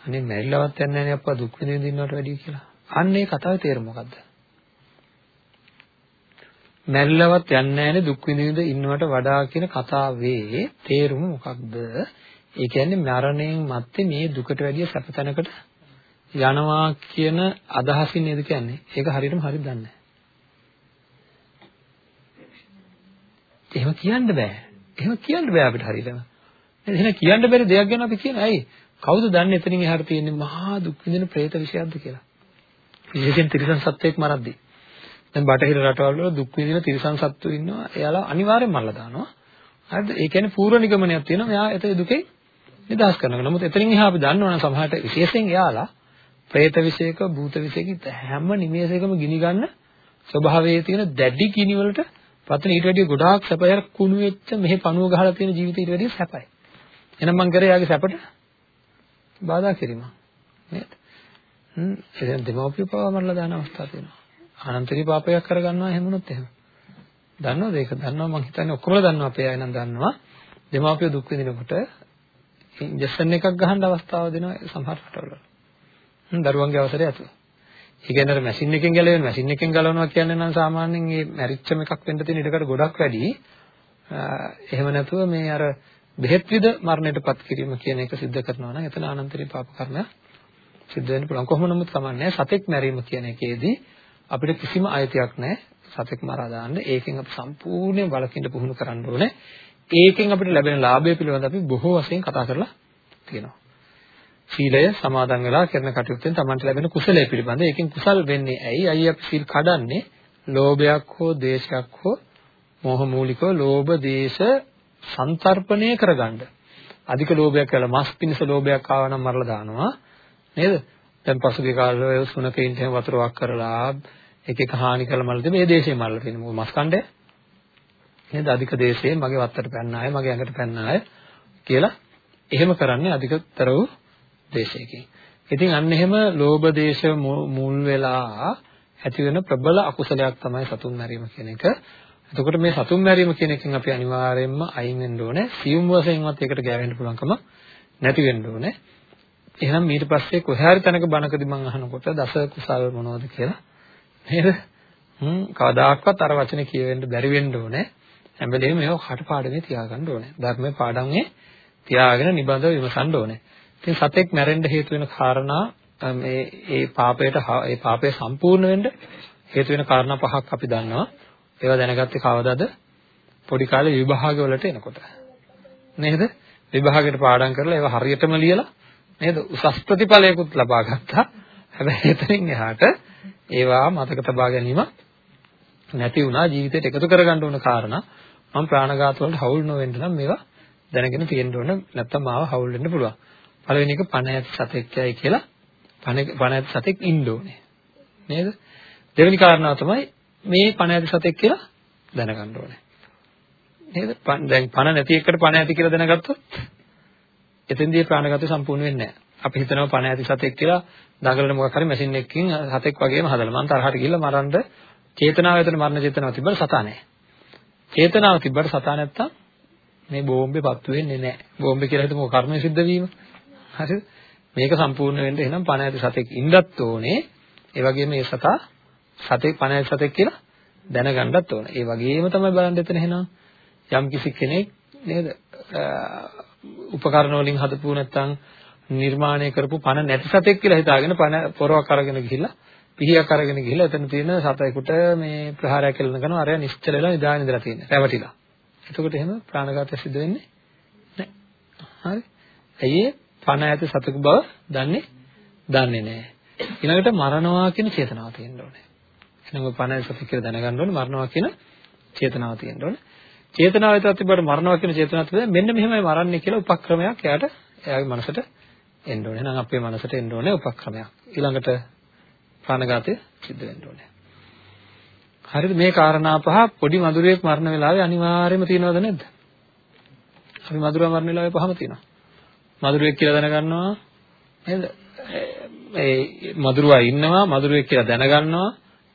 අනේ මැරිලවත් යන්නේ නැහැ නේ අප්පා දුක් විඳින දිනවට වැඩිය කියලා. අන්න ඒ කතාවේ තේරුම මොකද්ද? මැරිලවත් යන්නේ නැහැනේ දුක් විඳිනද ඉන්නවට වඩා කියන කතාවේ තේරුම මොකක්ද? ඒ කියන්නේ මරණයෙන් මත්තේ මේ දුකට වැඩිය සැපතැනකට යනවා කියන අදහසින් නේද කියන්නේ? ඒක හරියටම හරියට දන්නේ නැහැ. එහෙම කියන්න බෑ. එහෙම කියන්න බෑ අපිට හරියටම. නේද? එහෙනම් කියන්න බැරි දෙයක් ගැන අපි කියන ඇයි? කවුද දන්නේ එතනින් එහාට තියෙන්නේ මහා දුක් විඳින പ്രേත විශයක්ද කියලා? විශේෂයෙන් තිරිසන් සත්වයක් මරද්දී. දැන් බටහිර රටවල් වල දුක් විඳින තිරිසන් සත්තු ඉන්නවා. එයාලා අනිවාර්යෙන් මරලා දානවා. හරිද? ඒ කියන්නේ පූර්ව නිගමනයක් තියෙනවා. මෙයා එතේ දුකේ නිදහස් කරනවා. නමුත් එතනින් එහා අපි දන්නවනම් සමහරට විශේෂයෙන් එයාලා പ്രേත විශේෂක, භූත විශේෂක හැම නිමේෂයකම ගිනි ගන්න ස්වභාවයේ තියෙන දැඩි ගිනි වලට පතන ඊට වැඩිය ගොඩාක් සැපයි අර කුණු වෙච්ච මෙහෙ පණුව ගහලා තියෙන ජීවිතේ ඊට වැඩිය සැපයි. එහෙනම් මං කරේ යාගේ සැපට බාධා කිරීම. නේද? හ්ම් එහෙනම් දෙමව්පිය පවා මරලා දාන අවස්ථා තියෙනවා. අනන්තරී පාපයක් කරගන්නවා එහෙම වුණොත් එහෙම. දන්නවද ඒක? දන්නවා මං හිතන්නේ ඔක්කොම දන්නවා අපේ අය නම් දන්නවා. දෙමාපිය දුක් විඳිනකොට ඉන්ජෙක්ෂන් එකක් ගහන්න අවස්ථාව දෙනවා සමහර රටවල. හ්ම් දරුවන්ගේ අවසරය ඇතුව. ඒ කියන්නේ අර මැෂින් එකෙන් ගැලවෙන මැෂින් එකෙන් ගලවනවා කියන්නේ නම් සාමාන්‍යයෙන් මේ මැරිච්චම එකක් වෙන්න තියෙන ඉඩකට ගොඩක් වැඩි. එහෙම නැතුව මේ අර බෙහෙත් විද මරණයටපත් කිරීම කියන එක सिद्ध කරනවා නම් එතන අනන්තරී පාප කර්මයක් සිද්ධ වෙන්න පුළුවන්. කොහොම නමුත් කමන්නේ සතෙක් මැරීම කියන එකේදී අපිට කිසිම අයිතියක් නැහැ සතෙක් මරා දාන්න. ඒකෙන් අපි සම්පූර්ණයෙන් වළකින්න පුහුණු කරන්න ඕනේ. ඒකෙන් අපිට ලැබෙන ලාභය පිළිබඳව අපි බොහෝ වශයෙන් කතා කරලා තියෙනවා. සීලය සමාදන් වෙලා කරන කටයුත්තෙන් Tamanට ලැබෙන කුසලයේ පිළිබඳ ඒකෙන් කුසල් වෙන්නේ ඇයි? අයි අපි සීල් කඩන්නේ ලෝභයක් හෝ දේශයක් හෝ මෝහ මූලිකව ලෝභ දේශ සංතරපණය කරගන්න. අධික ලෝභයක් කියලා මස් පිණිස ලෝභයක් ආව නම් මරලා දානවා. නේද? දැන් පසුගිය කාලේ ඔය සුනකයින්ට එහෙම වතුර වක් කරලා එක එක හානි කළ මල්ලද මේ දේශේ මල්ල තියෙන මොකද මස් කණ්ඩය නේද අධික දේශේ මගේ වත්තට පැන්න අය මගේ ඇඟට පැන්න අය කියලා එහෙම කරන්නේ අධිකතර වූ දේශයකින්. ඉතින් අන්න එහෙම ලෝභ දේශ මුල් වෙලා ඇති වෙන ප්‍රබල අකුසලයක් තමයි සතුන් මැරීම කියන එක. එතකොට මේ සතුන් මැරීම කියන එකෙන් අපි අනිවාර්යයෙන්ම අයින් වෙන්න ඕනේ. සියුම් වශයෙන්වත් ඒකට ගෑවෙන්න පුළුවන්කම නැති වෙන්න ඕනේ. එහෙනම් ඊට පස්සේ කොහේ හරි තැනක බණකදී මම අහනකොට දස කුසල් මොනවද කියලා නේද? හ්ම් කවදාකවත් අර වචනේ කියවෙන්න බැරි වෙන්න ඕනේ. හැම වෙලේම මේව කටපාඩමේ තියාගන්න ඕනේ. ධර්මයේ පාඩම්ේ තියාගෙන නිබඳව විමසන්න ඕනේ. ඉතින් සතෙක් මැරෙන්න හේතු වෙන කාරණා මේ ඒ පාපයට ඒ පාපය සම්පූර්ණ වෙන්න හේතු වෙන කාරණා පහක් අපි දන්නවා. ඒවා දැනගත්තේ කවදාද? පොඩි කාලේ විභාග වලට එනකොට. නේද? විභාගයට පාඩම් කරලා ඒවා හරියටම ලියලා නේද? උසස් ප්‍රතිඵලයකුත් ලබා ගත්තා. හැබැයි එතනින් එහාට ඒවා මතක තබා ගැනීම නැති වුණා. ජීවිතයට එකතු කරගන්න ඕන කාරණා. මම ප්‍රාණඝාත වලට හවුල් නොවෙන්න නම් මේවා දැනගෙන තියෙන්න ඕන. නැත්නම් මාව හවුල් වෙන්න පුළුවන්. පළවෙනි එක පණ ඇති සතෙක්යයි කියලා. පණ පණ ඇති සතෙක් ඉන්න ඕනේ. නේද? දෙවෙනි කාරණාව තමයි මේ පණ ඇති සතෙක් කියලා දැනගන්න ඕනේ. නේද? දැන් පණ නැති එකට පණ ඇති කියලා දැනගත්තොත් එතෙන්දී ප්‍රාණඝාතය සම්පූර්ණ වෙන්නේ නැහැ. අපි හිතනවා පණ ඇති සතෙක් කියලා දඟලන මොකක් හරි මැෂින් එකකින් සතෙක් වගේම හදලා මම තරහට ගිහිල්ලා මරන්න චේතනාව ඇතුළේ මරණ චේතනාව තිබ්බට සතා නැහැ. චේතනාව තිබ්බට සතා නැත්තම් මේ බෝම්බේ පත්තු වෙන්නේ නැහැ. බෝම්බේ කියලා හිතමු කර්මය සිද්ධ වීම. හරිද? මේක සම්පූර්ණ වෙන්න එහෙනම් පණ ඇති සතෙක් ඉන්නත් ඕනේ. ඒ වගේම මේ සතා සතෙක් පණ ඇති සතෙක් කියලා දැනගන්නත් ඕනේ. ඒ වගේම තමයි බලන්න එතන එහෙනම් යම් කිසි කෙනෙක් නේද? උපකරණ වලින් හදපු නැත්තම් නිර්මාණය කරපු පණ නැති සතෙක් කියලා හිතාගෙන පණ පොරවක් අරගෙන ගිහිල්ලා පිහියක් අරගෙන ගිහිල්ලා එතන තියෙන සතෙකුට මේ ප්‍රහාරයක් කෙලන කරනවා අරයා නිශ්චල වෙලා නිදාගෙන ඉඳලා තියෙනවා රැවටිලා. එතකොට එහෙම ප්‍රාණඝාතය සිදු වෙන්නේ නැහැ. හරි. ඇයි පණ ඇති සතෙකු බව දන්නේ දන්නේ නැහැ. ඊළඟට මරණවා කියන චේතනාව තියෙන්න ඕනේ. එහෙනම් ඔය පණ ඇති සතෙක් කියලා දැනගන්න ඕනේ මරණවා කියන චේතනාව තියෙන්න ඕනේ. චේතනාව විතරක් තිබ්බට මරණවා කියන චේතනාව තිබ්බ මෙන්න මෙහෙමයි මරන්නේ කියලා උපක්‍රමයක් එයාට එයාගේ මනසට එන්න ඕනේ. එහෙනම් අපේ මනසට එන්න ඕනේ උපක්‍රමයක්. ඊළඟට ප්‍රාණඝාතය සිද්ධ වෙන්න ඕනේ. හරිද මේ කාරණා පහ පොඩි මధుරයක් මරණ වෙලාවේ අනිවාර්යයෙන්ම තියෙනවද නැද්ද? අපි මధుරව මරණ වෙලාවේ පහම තියෙනවා. මధుරයක් කියලා දැනගන්නවා නේද? ඒ මధుරවා ඉන්නවා මధుරයක් කියලා දැනගන්නවා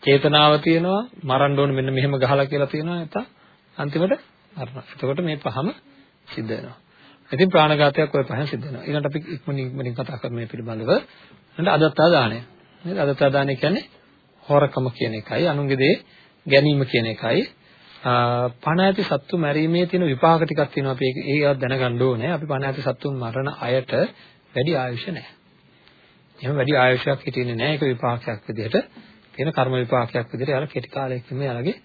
චේතනාව තියෙනවා මරන්න ඕනේ මෙන්න මෙහෙම ගහලා කියලා තියෙනවා නැත්නම් අන්තිමට අරනවා. එතකොට මේ පහම සිද්ධ වෙනවා. ඉතින් ප්‍රාණඝාතයක් ඔය පහෙන් සිද්ධ වෙනවා. ඊළඟට අපි ඉක්මනින් ඉක්මනින් කතා කරමු මේ පිළිබඳව. ඊළඟ අදත්තා දාණය. නේද? අදත්තා දාණය කියන්නේ හොරකම කියන එකයි, අනුන්ගේ දේ ගැනීම කියන එකයි. පණ ඇති සත්තු මැරීමේ තියෙන විපාක ටිකක් තියෙනවා. අපි ඒකවත් දැනගන්න ඕනේ. අපි පණ ඇති සත්තුන් මරණ අයට වැඩි ආයුෂ නැහැ. එහෙම වැඩි ආයුෂයක් හිටින්නේ නැහැ. ඒක විපාකයක් විදිහට තියෙන කර්ම විපාකයක් විදිහට යාළ කෙටි කාලයකින්ම යාළගේ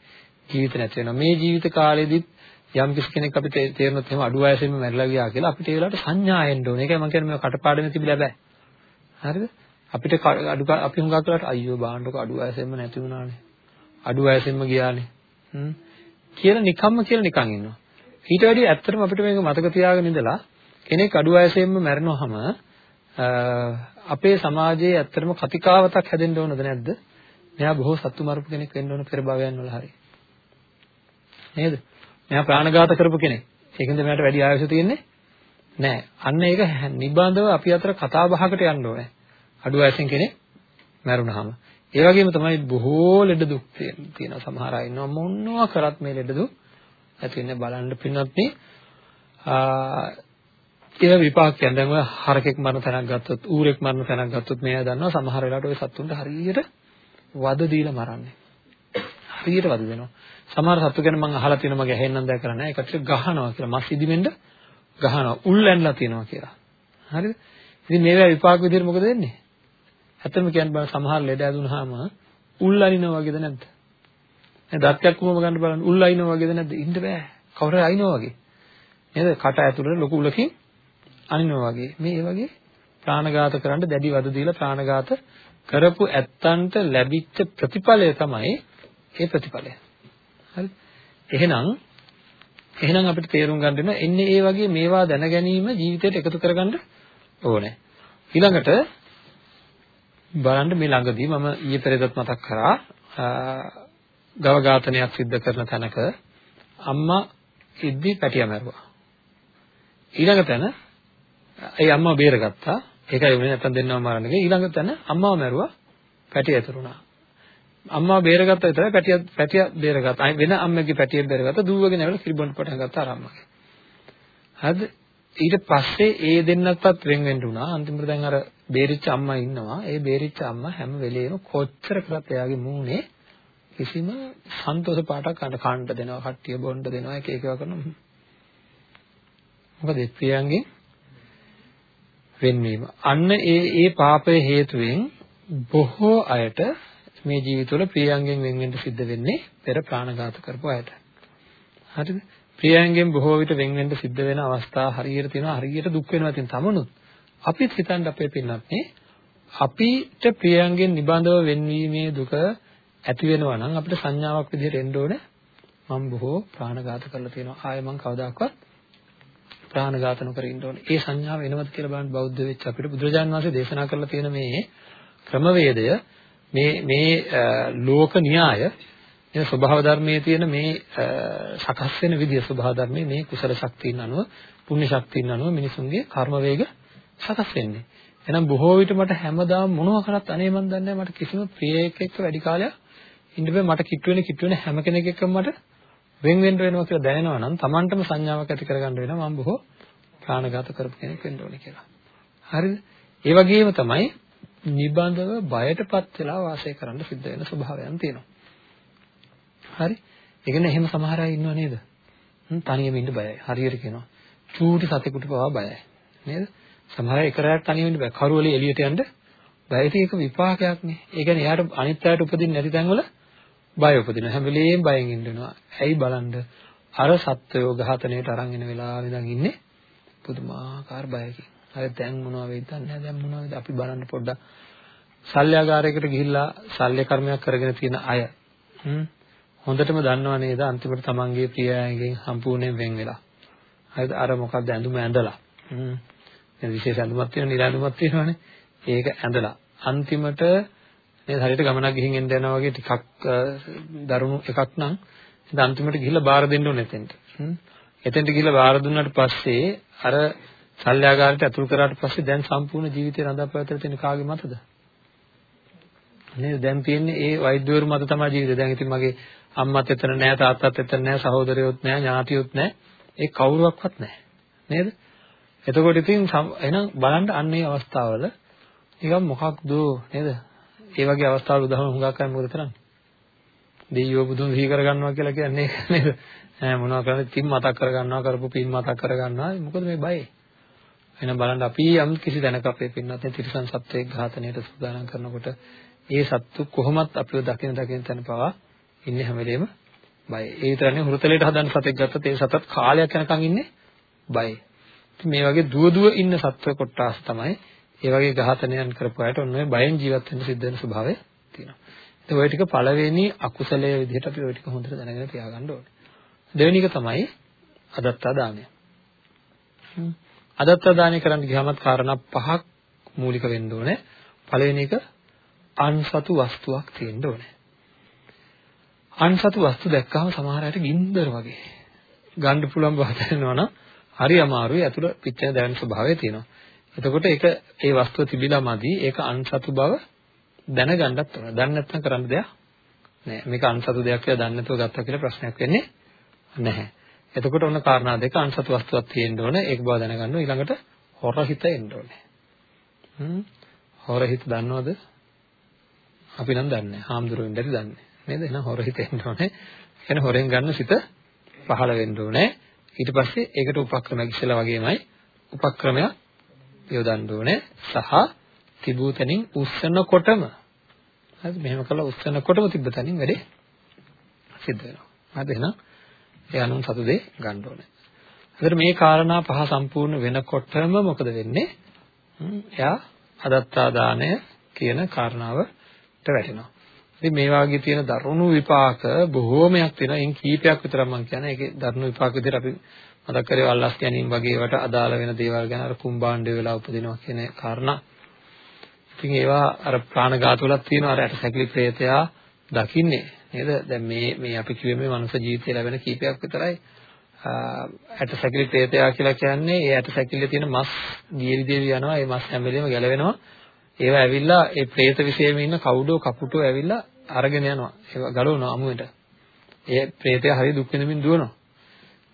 ජීවිත නැති වෙනවා. මේ ජීවිත කාලෙදිත් යම් කිසි කෙනෙක් අපිට තේරුනොත් එහෙම අඩු වයසෙම මැරිලා ගියා කියලා අපිට ඒ වෙලාවට සංඥා එන්න ඕනේ. ඒකයි මම කියන්නේ මේ කටපාඩම තිබිලා බෑ. හරිද? අපිට අඩු අපි හුඟක් වෙලාවට අයියෝ බාන්නක අඩු වයසෙම නැති වුණානේ. අඩු වයසෙම ගියානේ. හ්ම්. කියලා නිකම්ම කියලා නිකන් ඉන්නවා. ඊට වැඩිය ඇත්තටම අපිට මේක මතක තියාගෙන ඉඳලා කෙනෙක් අඩු වයසෙම මැරෙනවහම අපේ සමාජයේ ඇත්තටම කතිකාවතක් හැදෙන්න ඕනද නැද්ද? මෙයා බොහෝ සත්තු මරපු කෙනෙක් වෙන්න ඕන පෙර භවයන් වල හරි. නේද? මෙයා ප්‍රාණඝාත කරපු කෙනෙක්. ඒකෙන්ද මෙයාට වැඩි ආයුෂ තියෙන්නේ නැහැ. අන්න ඒක නිබඳව අපි අතර කතා බහකට යන්න ඕනේ. අඩු වයසෙන් කෙනෙක් මැරුණාම. ඒ වගේම තමයි බොහෝ ලෙඩ දුක් තියෙන සමහර අය ඉන්නවා මොනවා කරත් මේ ලෙඩ දුක් ඇති වෙන්නේ බලන්න පින්නත් මේ ඒ විපාකයන් දැන් ඔය හරකෙක් මරන තැනක් ගත්තොත් ඌරෙක් මරන තැනක් ගත්තොත් මෙයා දන්නවා සමහර වෙලාවට ඔය සත්තුන්ට හරියට වද දීලා මරන්නේ. හරියට වද දෙනවා. සමහර සත්තු ගැන මම අහලා තියෙනවා මගේ ඇහෙන්නම් දැකලා නැහැ. ඒකට ගහනවා කියලා. මස් ඉදිමෙන්න ගහනවා. උල් ඇන්ලා තියෙනවා කියලා. හරිද? ඉතින් මේවා විපාක විදිහට මොකද වෙන්නේ? ඇත්තම කියන්න බෑ සමහර ලෙඩ ඇදුනහම උල් අනිනවා වගේද නැද්ද? දැන් දත්යක් කුමම ගන්න බලන්න උල් අනිනවා වගේද නැද්ද? ඉන්න බෑ. කවුරු අනිනවා වගේ. නේද? කට ඇතුළේ ලොකු උලකින් අනිනවා වගේ. මේ ඒ වගේ ප්‍රාණඝාත කරන්න දැඩි වද දීලා ප්‍රාණඝාත කරපු ඇත්තන්ට ලැබිච්ච ප්‍රතිඵලය තමයි ඒ ප්‍රතිඵලය. හරි. එහෙනම් එහෙනම් අපිට තේරුම් ගන්න වෙනවා එන්නේ ඒ වගේ මේවා දැන ගැනීම ජීවිතයට එකතු කරගන්න ඕනේ. ඊළඟට බලන්න මේ ළඟදී මම ඊයේ පෙරේදත් මතක් කරා ගව ඝාතනයක් සිද්ධ කරන තැනක අම්මා ඉද්දි පැටියා මැරුවා. ඊළඟ තැන ඒ අම්මා බේරගත්තා. ඒකයි වෙන්නේ නැත්තම් දෙන්නව මරන්න ගියා. ඊළඟ තැන අම්මාව මැරුවා. පැටිය ඇතුළුණා. අම්මාව බේරගත්තා විතරයි පැටිය පැටිය බේරගත්තා. වෙන අම්මගේ පැටිය බේරගත්තා. දුවගෙන ඇවිල්ලා කිරිබොන්ඩ් පටන් ගත්තා අර අම්මගේ. හරිද? ඊට පස්සේ ඒ දෙන්නත්වත් වෙන් වෙන්න උනා. අන්තිමට දැන් අර බේරිච්ච අම්මා ඉන්නවා. ඒ බේරිච්ච අම්මා හැම වෙලේම කොච්චර කරත් එයාගේ මූණේ කිසිම සන්තෝෂ පාටක් කන්න කන්න දෙනවා. කට්ටිය බොන්න දෙනවා. එක එක ඒවා කරනවා. මොකද ප්‍රියයන්ගෙන් වෙන්වීම. අන්න ඒ ඒ පාපය හේතුවෙන් බොහෝ අයට මේ ජීවිතවල ප්‍රියයන්ගෙන් වෙන් වෙන්න සිද්ධ වෙන්නේ පෙර ප්‍රාණඝාත කරපු අයට. හරිද? ප්‍රියයන්ගෙන් බොහෝ විට වෙන් වෙන්න සිද්ධ වෙන අවස්ථා හරියට තියෙනවා හරියට දුක් වෙනවා තියෙන තමනුත් අපිත් හිතන්න අපේ පින්නත් නේ අපිට ප්‍රියයන්ගෙන් නිබඳව වෙන්වීමේ දුක ඇති වෙනවා නම් අපිට සංඥාවක් විදිහට එන්න ඕනේ මම බොහෝ ප්‍රාණඝාත කරලා තියෙනවා ආයෙ මම කවදාකවත් ප්‍රාණඝාත නොකර ඉන්න ඕනේ. ඒ සංඥාව එනවද කියලා බලන්න බෞද්ධ වෙච්ච අපිට බුදුරජාන් වහන්සේ දේශනා කරලා තියෙන මේ ක්‍රමවේදය මේ මේ ලෝක න්‍යාය මේ ස්වභාව ධර්මයේ තියෙන මේ සකස් වෙන විදිය ස්වභාව ධර්මයේ මේ කුසල ශක්තියින් අනුව පුණ්‍ය ශක්තියින් අනුව මිනිසුන්ගේ කර්ම වේග සකස් වෙන්නේ. එහෙනම් බොහෝ විට මට හැමදාම මොනවා කරත් අනේ මන් දන්නේ මට කිසිම ප්‍රියෙක් එක්ක වැඩි කාලයක් ඉන්න බෑ මට කිට්ටු වෙන කිට්ටු වෙන හැම කෙනෙක් එක්කම මට වෙන් වෙන්න වෙනවා කියලා දැනෙනවා නම් Tamanටම සංඥාවක් ඇති කරගන්න වෙනවා මම බොහෝ ප්‍රාණඝාත කරපු කෙනෙක් වෙන්න ඕනේ කියලා. හරිද? ඒ වගේම තමයි නිබඳව බයටපත් වෙලා වාසය කරන්න සිද්ධ වෙන ස්වභාවයන් තියෙනවා. හරි? ඒ කියන්නේ එහෙම සමහර අය ඉන්නව නේද? තනියම ඉන්න බයයි. හරියට කියනවා. චූටි සතෙකුට පවා බයයි. නේද? සමහර අය එක රැයක් තනියම ඉන්න බය. කරුවලේ එළියට යන්න බය ඒක විපාකයක් නේ. ඒ කියන්නේ එයාට අනිත් අයට උපදින්න නැති තැන්වල බය උපදිනවා. හැම වෙලෙම බයෙන් ඉන්න වෙනවා. ඇයි බලන්න අර සත්වයෝ ඝාතනයට අරන් එන වෙලාවෙ ඉඳන් ඉන්නේ පුදුමාකාර බයකින්. හරි දැන් මොනව වෙයිද දන්නේ දැන් මොනව වෙයිද අපි බලන්න පොඩ්ඩක් සල්්‍යාගාරයකට ගිහිල්ලා සල්්‍ය කර්මයක් කරගෙන තියෙන අය හොඳටම දන්නව නේද අන්තිමට තමන්ගේ ප්‍රියයන්ගෙන් සම්පූර්ණයෙන් වෙන් වෙලා. හරිද අර මොකක්ද ඇඳුම ඇඳලා. හ්ම්. විශේෂ ඇඳුමක් තියෙන නිල ඇඳුමක් තියෙනවානේ. ඒක ඇඳලා අන්තිමට මේ හරියට ගමනක් ගිහින් එන්න යනවා වගේ ටිකක් දරුණු එකක් නම් ඉතින් අන්තිමට ගිහිල්ලා බාර දෙන්න ඕනේ එතෙන්ට. එතෙන්ට ගිහිල්ලා බාර දුන්නාට පස්සේ අර සල්යාගාරයට ඇතුල් කරාට පස්සේ දැන් සම්පූර්ණ ජීවිතේ රඳාපවතර තියෙන කාගේ මතද? නේද? දැන් තියෙන්නේ ඒ වෛද්‍යවරු මත තමයි ජීවිතේ. දැන් ඉතින් මගේ අම්මත් එතන නැහැ, තාත්තත් එතන නැහැ, සහෝදරයොත් නැහැ, ඥාතියොත් නැහැ. ඒ කවුරුවක්වත් නැහැ. නේද? එතකොට ඉතින් එහෙනම් බලන්න අන්න ඒ අවස්ථාවල නිකන් මොකක්ද නේද? ඒ වගේ අවස්ථාවල උදාහරණ හුඟක් අය මොකද කරන්නේ? දෙයියෝ බුදුන් සිහි කරගන්නවා කියලා කියන්නේ ඒක නේද? ඈ මොනවා කරන්නේ? පින් මතක් කරගන්නවා, කරපු පින් මතක් කරගන්නවා. මොකද මේ බයයි? එහෙනම් බලන්න අපි යම් කිසි දැනක අපේ පින්නත් තිරසන් සත්වයේ ඝාතනයට සූදානම් කරනකොට ඒ සත්තු කොහොමත් අපිව දකින දකින තැන පවා ඉන්නේ හැම වෙලේම බයයි. ඒ විතරනේ හුරුතලයට හදන්න සතෙක් ගත්තත් ඒ සතත් කාලයක් යනකම් ඉන්නේ බයයි. මේ වගේ දුව දුව ඉන්න සත්ව කොටස් තමයි ඒ වගේ ඝාතනයන් කරපු අයට ඔන්න ඔය බයෙන් ජීවත් වෙන්න සිද්ධ වෙන ස්වභාවය තියෙනවා. ඉතින් ওই ටික පළවෙනි අකුසලයේ විදිහට අපි ওই ටික හොඳට දැනගෙන තියාගන්න ඕනේ. දෙවෙනි එක තමයි අදත්තා දානය. අදත්තා දානය කරන්න ගියාමත් කාරණා පහක් මූලික වෙන්න ඕනේ. පළවෙනි එක අන්සතු වස්තුවක් තියෙන්න ඕනේ. අන්සතු වස්තු දැක්කම සමහර අයට ගින්දර වගේ ගන්න පුළුවන් බව දැනෙනවා නම් හරි අමාරුයි. අතුල පිච්චෙන දැවෙන ස්වභාවය තියෙනවා. එතකොට ඒක ඒ වස්තුව තිබිලා මදි. ඒක අන්සතු බව දැනගන්නත් ඕන. දන්නේ නැත්නම් කරන්න දෙයක් නෑ. මේක අන්සතු දෙයක් කියලා දන්නේ නැතුව ගත්තා කියලා ප්‍රශ්නයක් වෙන්නේ නැහැ. එතකොට ඔන්න කාරණා දෙක අන්සතු වස්තුවක් තියෙන්න ඕනේ. ඒක බව දැනගන්න ඊළඟට හොරහිත එන්න ඕනේ. හ්ම් හොරහිත දන්නවද? අපි නම් දන්නේ නැහැ. හාමුදුරුවෝ ඉඳලා දන්නේ. නේද? එහෙනම් හොරහිත එන්න ඕනේ. කියන්නේ හොරෙන් ගන්න සිත පහළ වෙන්න ඕනේ. ඊට පස්සේ ඒකට උපක්‍රමයක් ඉස්සලා වගේමයි උපක්‍රමයක් යොදන්න ඕනේ සහ තිබූ තැනින් උස්සනකොටම හරි මෙහෙම කළා උස්සනකොටම තිබ්බ තැනින් වැඩේ සිද්ධ වෙනවා. හරිද එහෙනම් ඒ අනුන් සතු දෙය ගන්න ඕනේ. ඒතර මේ කාරණා පහ සම්පූර්ණ වෙනකොටම මොකද වෙන්නේ? එයා අදත්තා දාණය කියන කාරණාවට වැටෙනවා. ඉතින් මේ වාගේ තියෙන දරුණු විපාක බොහෝමයක් තියෙනවා. එයින් කීපයක් විතර මම කියන්නේ. ඒකේ දරුණු විපාක විදිහට අපි මතක් කරේ අල්ලාස් ගැනීම වගේ ඒවට අදාළ වෙන දේවල් ගැන අර කුම්බාණ්ඩය වෙලා උපදිනවා කියන කාරණා. ඉතින් ඒවා අර ප්‍රාණඝාත වලත් තියෙනවා. අර ඇට සැකිලි ප්‍රේතයා දකින්නේ නේද? දැන් මේ මේ අපි කිව්වේ මේ මනුෂ්‍ය ජීවිතේ ලැබෙන කීපයක් විතරයි. ඇට සැකිලි ප්‍රේතයා කියලා කියන්නේ ඒ ඇට සැකිල්ලේ තියෙන මස් දියලි දේවි යනවා. ඒ මස් හැම වෙලෙම ගැලවෙනවා. ඒවා ඇවිල්ලා ඒ പ്രേත විශේෂයෙන්ම ඉන්න කවුඩෝ කපුටෝ ඇවිල්ලා අරගෙන යනවා. ඒවා ගලවනවා අමුවෙට. ඒ പ്രേතයා හරි දුක් වෙනමින් දුවනවා.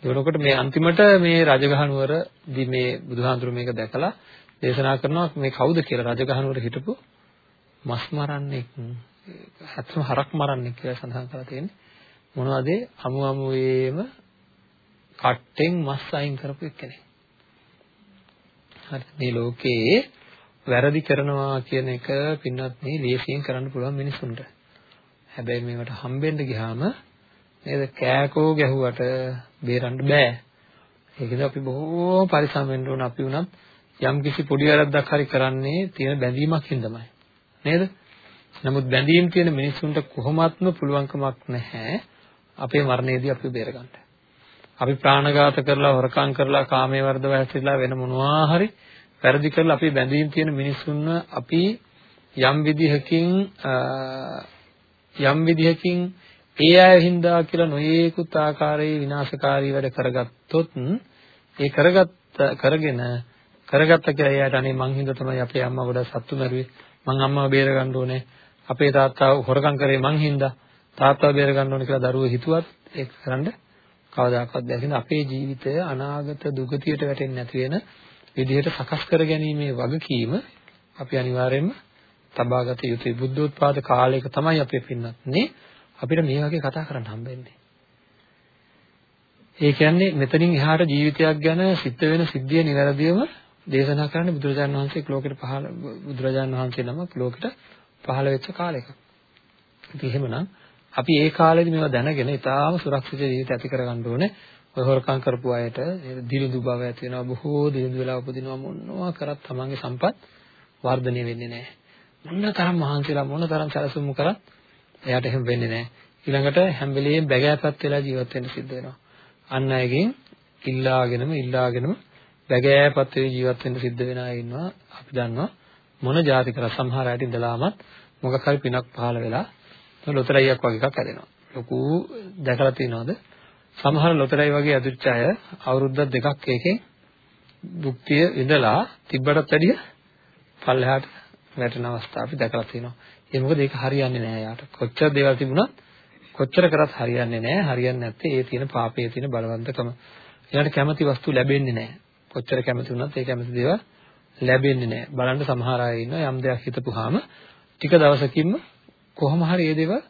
දුවනකොට මේ අන්තිමට මේ රජගහනුවර දි මේ බුදුහාඳුරු මේක දැකලා දේශනා කරනවා මේ කවුද කියලා රජගහනුවර හිටපු මස් මරන්නෙක් හත්ම හරක් මරන්නේ කියලා සඳහන් කරලා තියෙන්නේ. මොනවද අමු අමුයේම කට්ටෙන් මස් අයින් කරපු එක්කෙනෙක්. හරි මේ ලෝකේ වැරදි කරනවා කියන එක පින්වත් මේ ලේසියෙන් කරන්න පුළුවන් මිනිසුන්ට. හැබැයි මේවට හම්බෙන්න ගියාම නේද කෑකෝ ගැහුවට බේරන්න බෑ. ඒකද අපි බොහෝ පරිස්සම් වෙන්න ඕන අපි උනත් යම් කිසි පොඩි වැරද්දක් හරි කරන්නේ තියෙන බැඳීමක් හින්දාමයි. නේද? නමුත් බැඳීම් තියෙන මිනිස්සුන්ට කොහොමත්ම පුළුවන්කමක් නැහැ අපේ මරණයේදී අපි බේරගන්න. අපි ප්‍රාණඝාත කරලා හොරකම් කරලා කාමයේ වර්ධව හැසිරලා වෙන මොනවා හරි වැරදි කරලා අපි බැඳීම් තියෙන මිනිස්සුන්ව අපි යම් විදිහකින් යම් විදිහකින් ඒ අය හින්දා කියලා නොයේකුත් ආකාරයේ විනාශකාරී වැඩ කරගත්තොත් ඒ කරගත්ත කරගෙන කරගත්ත කියලා එයාට අනේ මං හින්දා තමයි අපේ අම්මා ගොඩක් සත්තු මරුවේ මං අම්මාව බේර ගන්න ඕනේ අපේ තාත්තා හොරකම් කරේ මං හින්දා තාත්තාව බේර ගන්න ඕනේ කියලා දරුවෝ හිතුවත් ඒක කරන්න කවදාකවත් බැහැ. අපේ ජීවිතය අනාගත දුගතියට වැටෙන්නේ නැති වෙන විදිහට සකස් කර ගැනීමේ වගකීම අපි අනිවාර්යයෙන්ම තබාගත යුතුයි. බුද්ධෝත්පාද කාලයක තමයි අපි පින්නත්නේ අපිට මේ වගේ කතා කරන්න හම්බෙන්නේ. ඒ කියන්නේ මෙතනින් එහාට ජීවිතයක් ගැන සිද්ධ වෙන සිද්ධිය නිවැරදිවම දේශනා කරන්න බුදුරජාණන් වහන්සේ ලෝකෙට පහළ බුදුරජාණන් වහන්සේ නමක් ලෝකෙට පහළ වෙච්ච කාලයක. ඉතින් එහෙමනම් අපි ඒ කාලේදී මේවා දැනගෙන ඉතාලම සුරක්ෂිත ජීවිත ඇති කරගන්න ඕනේ. ඔය හොරකම් කරපු අයට දිලිඳු බව ඇති වෙනවා බොහෝ දිලිඳු වෙලා උපදිනවා මොනවා කරත් තමන්ගේ සම්පත් වර්ධනය වෙන්නේ නැහැ. මොන තරම් මහන්සිලා මොන තරම් සැලසුම් කරත් එයාට එහෙම වෙන්නේ නැහැ. ඊළඟට හැම වෙලෙම බැගෑපත් වෙලා ජීවත් වෙන්න සිද්ධ වෙනවා. අන් අයගෙන් ඉල්ලාගෙනම ඉල්ලාගෙනම බැගෑපත් වෙලා ජීවත් වෙන්න සිද්ධ වෙන අය ඉන්නවා. අපි දන්නවා මොන જાති කරා සමහර අයට ඉඳලාමත් මොකක් හරි පිනක් පහළ වෙලා ලොතරැයියක් වගේ එකක් හැදෙනවා. ලොකු දැකලා තියෙනවද? සමහර ලොතරැයි වගේ අදුච්ච අය අවුරුද්දක් දෙකක් ඒකෙන් භුක්තිය විඳලා තිබ්බටත් වැඩිය පල්ලෙහාට වැටෙන අවස්ථා අපි දැකලා තියෙනවා. ඒ මොකද ඒක හරියන්නේ නැහැ යාට. කොච්චර දේවල් තිබුණත් කොච්චර කරත් හරියන්නේ නැහැ. හරියන්නේ නැත්තේ ඒ තියෙන පාපයේ තියෙන බලවන්තකම. යාට කැමති වස්තු ලැබෙන්නේ නැහැ. කොච්චර කැමති වුණත් ඒ කැමති දේවල් ලැබෙන්නේ නැහැ. බලන්න සමහර අය ඉන්නවා යම් දෙයක් හිතපුවාම ටික දවසකින්ම කොහොම හරි ඒ දේවල්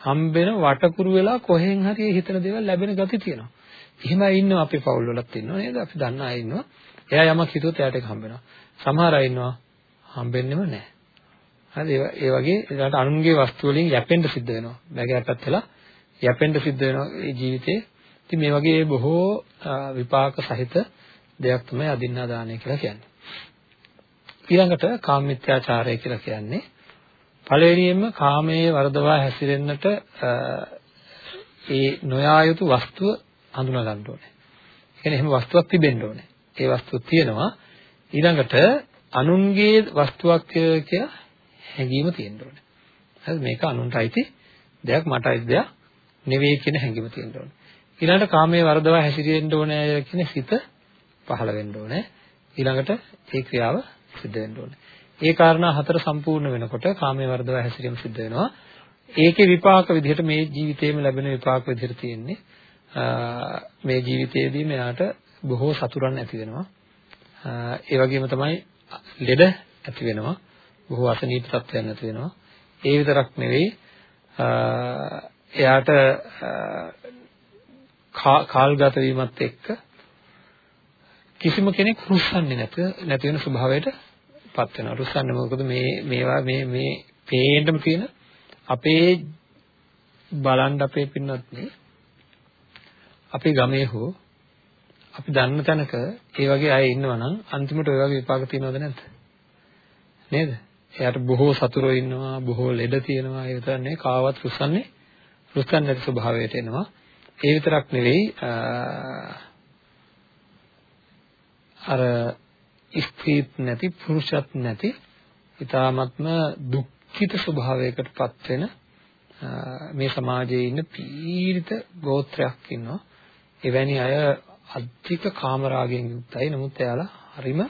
හම්බෙන වටකුරු වෙලා කොහෙන් හරි හිතන දේවල් ලැබෙන ගති තියෙනවා. එහෙමයි ඉන්නවා අපේ පවුල් වලත් ඉන්නවා නේද? අපි දන්න අය ඉන්නවා. එයා යමක් හිතුවොත් එයාට ඒක හම්බෙනවා. සමහර අය ඉන්නවා හම්බෙන්නෙම නැහැ. හරි ඒ වගේ ඒකට අනුන්ගේ වස්තු වලින් යැපෙන්න සිද්ධ වෙනවා. බැගෑපත් වෙලා යැපෙන්න සිද්ධ වෙනවා මේ ජීවිතේ. ඉතින් මේ වගේ බොහෝ විපාක සහිත දෙයක් තමයි අදින්නා දානය කියලා කියන්නේ. ඊළඟට කාමමිත්‍යාචාරය කියලා කියන්නේ පළවෙනියෙන්ම කාමයේ වර්ධවා හැසිරෙන්නට ඒ නොයා යුතු වස්තුව හඳුනා ගන්න ඕනේ. ඒ කියන්නේ එහෙම වස්තුවක් තිබෙන්න ඕනේ. ඒ වස්තුව තියෙනවා ඊළඟට අනුන්ගේ වස්තුවක් කියලා හැඟීම තියෙන්න ඕනේ. හරිද? මේක අනුන්ට අයිති දෙයක් මට අයිති දෙයක් නෙවෙයි කියන හැඟීම තියෙන්න ඕනේ. ඊළඟට කාමයේ වර්ධවා හැසිරෙන්න ඕනේ කියන සිත පහළ වෙන්න ඕනේ. ඊළඟට ඒ ක්‍රියාව සිද්ධ වෙන්න ඕනේ. ඒ කාරණා හතර සම්පූර්ණ වෙනකොට කාමයේ වර්ධව හැසිරීම සිද්ධ වෙනවා. ඒකේ විපාක විදිහට මේ ජීවිතේම ලැබෙන විපාක විදිහට තියෙන්නේ මේ ජීවිතයේදී මෙයාට බොහෝ සතුරන් ඇති වෙනවා. ඒ වගේම තමයි ලෙඩ ඇති වෙනවා. බොහෝ අසනීප තත්ත්වයන් ඇති වෙනවා. ඒ විතරක් නෙවෙයි එයාට කාල්ගත වීමත් එක්ක කිසිම කෙනෙක් රුස්සන්නේ නැත නැති වෙන ස්වභාවයට පත් වෙනවා. රුස්සන්නේ මොකද මේ මේවා මේ මේ පේන්නම තියෙන අපේ බලන් අපේ පින්නත් නේ අපේ ගමේ හෝ අපි දන්න තැනක ඒ වගේ අය ඉන්නවා නම් අන්තිමට ওই වගේ විපාක තියෙනවද නැද්ද? නේද? එයාට බොහෝ සතුරෝ ඉන්නවා, බොහෝ ලෙඩ තියෙනවා. ඒ විතර නෙවෙයි කාවත් රුස්සන්නේ රුස්සන්නේ නැති ස්වභාවයට එනවා. ඒ විතරක් නෙවෙයි අර ස්ත්‍රීත් නැති පුරුෂත් නැති ඊ타ත්ම දුක්ඛිත ස්වභාවයකටපත් වෙන මේ සමාජයේ ඉන්න පීඩිත ගෝත්‍රයක් ඉන්නවා. එවැනි අය අධික කාමරාගයෙන් යුක්තයි. නමුත් එයාලා හරිම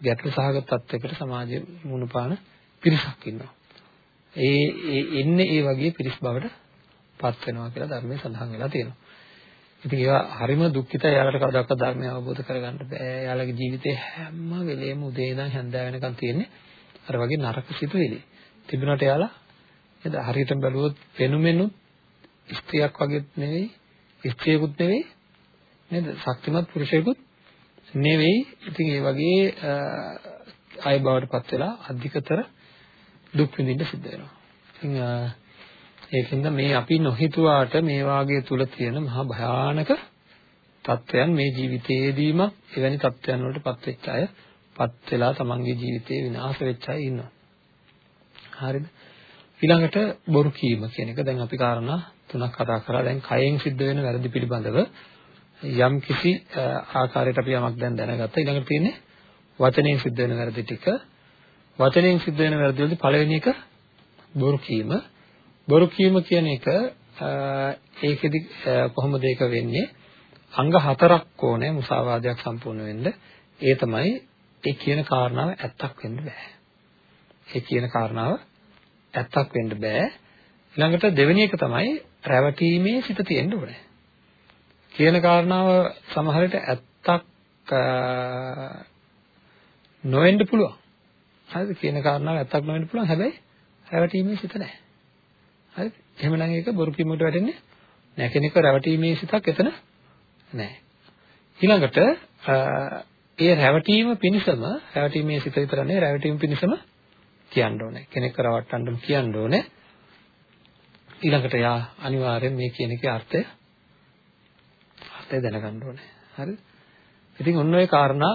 ගැටලු සහගත තත්යකට සමාජයේ මුණ පාන පිරිසක් ඉන්නවා. ඒ ඒ එන්නේ ඒ වගේ පිරිස් බවට පත් වෙනවා කියලා ධර්මයේ සඳහන් වෙලා තියෙනවා. ඉතින් ඒවා හරිම දුක්ඛිතයි. එයාලට කවදාකවත් ධර්මය අවබෝධ කරගන්න බෑ. එයාලගේ ජීවිතේ හැම වෙලේම උදේ ඉඳන් හැන්දෑව වෙනකන් තියෙන්නේ අර වගේ නරක සිතුවිලි. තිබුණාට එයාලා නේද හරියට බැලුවොත් පෙනුමෙනුත් ස්ත්‍රියක් වගේත් නෙවෙයි, ස්ත්‍රියකුත් නෙවෙයි නේද? ශක්තිමත් පුරුෂයෙකුත් නෙවෙයි. ඉතින් ඒ වගේ අය බවට පත් වෙලා අධිකතර දුක් විඳින්න සිද්ධ වෙනවා. ඉතින් ඒකින්ද මේ අපි නොහිතුවාට මේ වාගේ තුල තියෙන මහා භයානක තත්වයන් මේ ජීවිතයේදීම එවැනි තත්වයන් වලට පත් වෙච්ච අය පත් වෙලා තමන්ගේ ජීවිතේ විනාශ වෙච්ච අය ඉන්නවා. හරිද? ඊළඟට බොරු කීම කියන එක දැන් අපි කාරණා තුනක් කතා කරා. දැන් කයෙන් සිද්ධ වෙන වැරදි පිළිබඳව යම් කිසි ආකාරයකට අපි යමක් දැන් දැනගත්තා. ඊළඟට තියෙන්නේ වචනයෙන් සිද්ධ වෙන වැරදි ටික. වචනයෙන් සිද්ධ වෙන වැරදි වලදී පළවෙනි එක බොරු කීම. බොරු කීම කියන එක ඒකෙදි කොහොමද ඒක වෙන්නේ? අංග හතරක් ඕනේ මුසාවාදයක් සම්පූර්ණ වෙන්න. ඒ තමයි ඒ කියන කාරණාව ඇත්තක් වෙන්න බෑ. ඒ කියන කාරණාව ඇත්තක් වෙන්න බෑ. ඊළඟට දෙවෙනි එක තමයි රැවටීමේ සිත තියෙන්න ඕනේ. කියන කාරණාව සමහර විට ඇත්තක් නොවෙන්න පුළුවන්. හරිද? කියන කාරණාව ඇත්තක් නොවෙන්න පුළුවන්. හැබැයි රැවටීමේ සිත නැහැ. හරිද? එහෙමනම් ඒක බොරු කීමකට වැටෙන්නේ නැහැ. කෙනෙක්ව රැවටීමේ සිතක් එතන නැහැ. ඊළඟට ඒ රැවටීම පිණිසම රැවටීමේ සිත විතර නෙවෙයි රැවටීම පිණිසම කියන්න ඕනේ. කෙනෙක් රවට්ටන්න කියන්න ඕනේ. ඊළඟට යා අනිවාර්යෙන් මේ කියන එකේ අර්ථය අර්ථය දැනගන්න ඕනේ. හරිද? ඉතින් ඔන්න ඔය කාරණා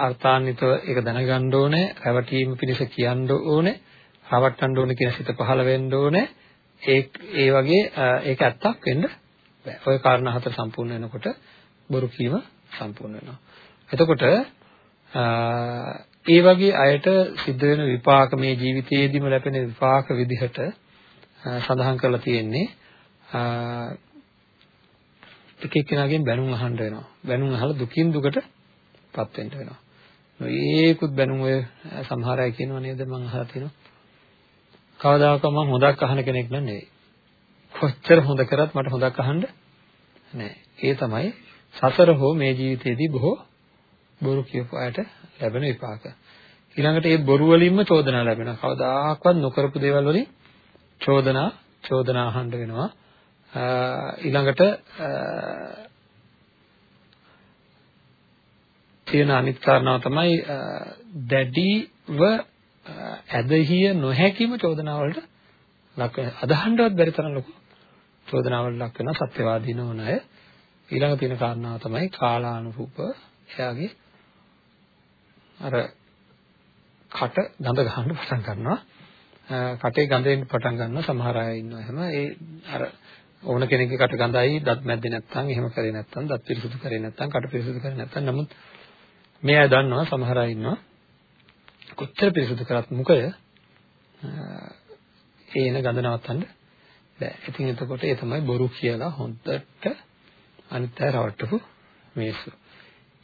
අර්ථාන්විතව ඒක දැනගන්න ඕනේ. රැවටීම පිණිස කියන්න ඕනේ. රවට්ටන්න ඕනේ කියන සිත පහළ වෙන්න ඕනේ. ඒ ඒ වගේ ඒක ඇත්තක් වෙන්න බෑ. ඔය කාරණා හතර සම්පූර්ණ වෙනකොට බොරු කීම සම්පූර්ණ වෙනවා. එතකොට ඒ වගේ අයට සිද්ධ වෙන විපාක මේ ජීවිතයේදීම ලැබෙන විපාක විදිහට සඳහන් කරලා තියෙන්නේ එක එක්කෙනාගෙන් බැනුම් අහන්න වෙනවා. බැනුම් අහලා දුකින් දුකටපත් වෙන්න වෙනවා. ඒකුත් බැනුම් ඔය සමහර අය කියනවා නේද මම අහලා තියෙනවා. කවදාකවත් මම හොදක් අහන කෙනෙක් නෙවෙයි. කොච්චර හොඳ කරත් මට හොදක් අහන්න නෑ. ඒ තමයි සසර හෝ මේ ජීවිතයේදී බොහෝ බොරු කියපු අයට ලැබෙන විපාක. ඊළඟට ඒ බොරු වලින්ම චෝදනා ලැබෙනවා. කවදාකවත් නොකරපු දේවල් වලින් චෝදනා චෝදනා අහන්න වෙනවා. ඊළඟට තියෙන අනිත් කාරණාව තමයි දැඩිව ඇදහිය නොහැකිම චෝදනා වලට ලක් වෙන අදහන්නවත් බැරි තරම් ලොකු චෝදනාවලට ලක් වෙනවා සත්‍යවාදී නොවන අය ඊළඟ තියෙන කාරණාව තමයි කාලානුරූප එයාගේ අර කට ගඳ ගන්න පටන් ගන්නවා. කටේ ගඳෙන් පටන් ගන්නවා සමහර අය ඉන්නවා එහෙම. ඒ අර ඕන කෙනෙක්ගේ කට ගඳයි දත් මැද්දේ නැත්නම් එහෙම කරේ නැත්නම් දත් පිරිසුදු කරේ නැත්නම් කට පිරිසුදු කරේ නැත්නම් නමුත් මේ අය දන්නවා සමහර අය ඉන්නවා කොච්චර පිරිසුදු කරත් මුඛය ඒන ගඳ නවත්තන්න බෑ. ඉතින් එතකොට ඒ තමයි බොරු කියලා හොඳට අනිත් අය රවට්ටපු මේසු.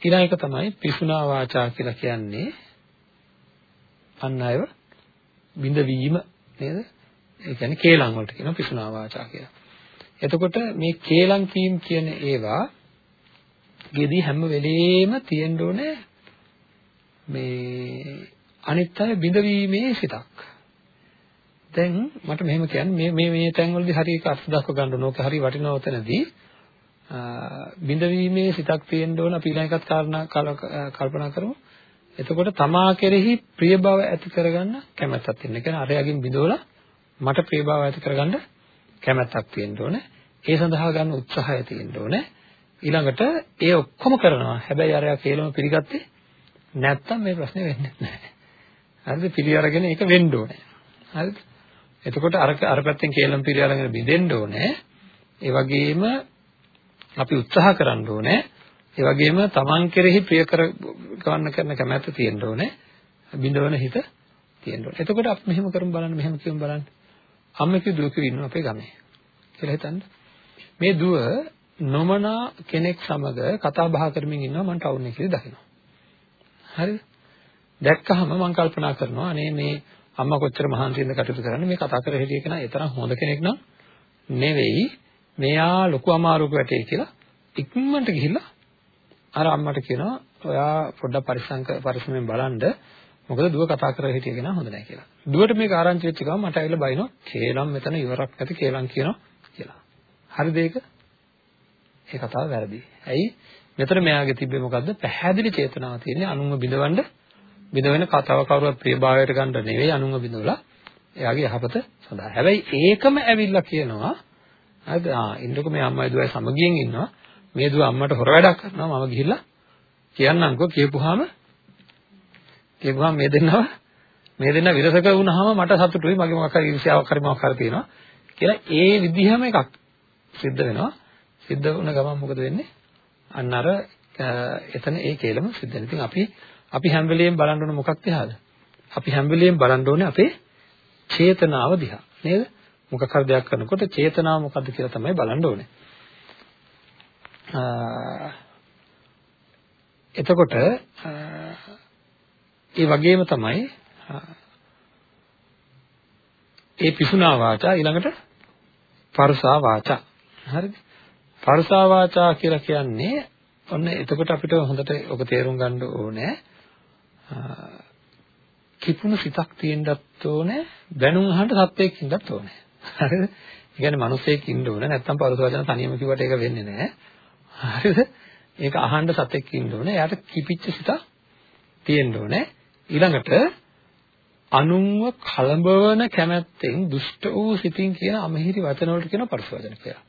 ඊළඟ එක තමයි පිසුනා වාචා කියලා කියන්නේ අන් අයව බිඳවීම නේද? ඒ කියන්නේ කේලම් වලට කියනවා පිසුනා වාචා කියලා. එතකොට මේ කේලම් කීම් කියන ඒවා ගෙදී හැම වෙලෙම තියෙන්න ඕනේ මේ අනිත් අය බිඳවීමේ සිතක්. දැන් මට මෙහෙම කියන්න මේ මේ මේ තැන්වලදී හරියට අර්ථ දක්ව ගන්න ඕන. ඕක හරිය වටිනව තැනදී බිඳවීමේ සිතක් තියෙන්න ඕන අපි ඊළඟ එකත් කාරණා කල්පනා කරමු. එතකොට තමා කෙරෙහි ප්‍රිය බව ඇති කරගන්න කැමැත්තක් තියෙන. ඒ කියන්නේ අරයාගෙන් බිඳවලා මට ප්‍රිය බව ඇති කරගන්න කැමැත්තක් තියෙන්න ඕනේ. ඒ සඳහා ගන්න උත්සාහය තියෙන්න ඕනේ. ඊළඟට ඒ ඔක්කොම කරනවා. හැබැයි අරයා කේලම පිළිගත්තේ නැත්තම් මේ ප්‍රශ්නේ වෙන්නේ නැහැ. හරිද? පිළි අරගෙන ඒක වෙන්න ඕනේ. හරිද? එතකොට අර අර පැත්තෙන් කේලම් පිළි අරගෙන බිඳෙන්න ඕනේ. ඒ වගේම අපි උත්සාහ කරන්න ඕනේ. ඒ වගේම Taman කෙරෙහි ප්‍රිය කර ගන්න කරන කැමැත්ත තියෙන්න ඕනේ. බිඳවන හිත තියෙන්න ඕනේ. එතකොට අපි මෙහෙම කරමු බලන්න මෙහෙම කියමු බලන්න. අම්මගේ දුවක ඉන්නවා අපේ ගමේ. කියලා හිතන්න. මේ දුව නොමනා කෙනෙක් සමග කතා බහ කරමින් ඉන්නවා මම ටවුන් එකේ දකිනවා. හරිද? දැක්කහම මම කල්පනා කරනවා අනේ මේ අම්මා කොච්චර මහන්සියෙන්ද කටයුතු කරන්නේ මේ කතා කර හිටිය කෙනා ඒ තරම් හොඳ කෙනෙක් නම් නෙවෙයි මෙයා ලොකු අමාරුවක වැටේ කියලා ඉක්මනට ගිහිල්ලා අර අම්මට කියනවා ඔයා පොඩ්ඩක් පරිස්සම් පරිස්සමෙන් බලන්න මොකද දුව කතා කරලා හිටිය කෙනා හොඳ නැහැ කියලා. දුවට මේක ආරංචි වෙච්ච ගමන් මට ඇවිල්ලා බයිනවා කේලම් මෙතන ඉවරක් නැති කේලම් කියනවා කියලා. හරිද ඒක? ඒ කතාව වැරදි. ඇයි? මෙතන මෙයාගේ තිබ්බේ මොකද්ද? පැහැදිලි චේතනාවක් තියෙන්නේ අනුන්ව බිඳවන්න බිඳවෙන කතාව කවුරුත් ප්‍රියභාවයට ගන්න නෙවෙයි අනුන්ව බිඳවලා එයාගේ යහපත සඳහා. හැබැයි ඒකම ඇවිල්ලා කියනවා හරිද? ආ ඉන්නකො මේ අම්මයි දුවයි සමගියෙන් ඉන්නවා. මේ දුව අම්මට හොර වැඩක් කරනවා මම ගිහිල්ලා කියන්නම්කෝ කියපුවාම කියපුවාම මේ දෙන්නව මේ දෙන්න විරසක වුණාම මට සතුටුයි මගේ මොකක් හරි ඉරිසියාවක් හරි මොකක් හරි තියෙනවා කියලා ඒ විදිහම එකක් සිද්ධ වෙනවා සිද්ධ වුණ ගමන් මොකද වෙන්නේ අන්න අර එතන ඒ කේලම සිද්ධ වෙනවා ඉතින් අපි අපි හැම වෙලෙම බලන්න ඕන මොකක් දිහාද අපි හැම වෙලෙම බලන්න ඕනේ අපේ චේතනාව දිහා. නේද? මොකක් හරි දෙයක් කරනකොට චේතනාව මොකද්ද කියලා තමයි බලන්න ඕනේ. එතකොට ඒ වගේම තමයි ඒ පිසුනා වාචා ඊළඟට පරසා වාචා. හරිද? පරසා වාචා කියලා කියන්නේ ඔන්න එතකොට අපිට හොඳට ඔක තේරුම් ගන්න ඕනේ. කිපුණු සිතක් තියෙන්නත් ඕනේ දැනුම් අහන්න සත්‍යයක් ඉන්නත් ඕනේ හරිද ඒ කියන්නේ මිනිසෙක් ඉන්න ඕනේ නැත්නම් පරස වචන තනියම කිව්වට ඒක වෙන්නේ නැහැ හරිද? ඒක අහන්න සතෙක් ඉන්න ඕනේ. එයාට කිපිච්ච සිත තියෙන්න ඕනේ. ඊළඟට අනුන්ව කලඹවන කැමැත්තෙන් දුෂ්ට වූ සිතින් කියන අමහිරි වචන වලට කියන පරස වචන කියලා.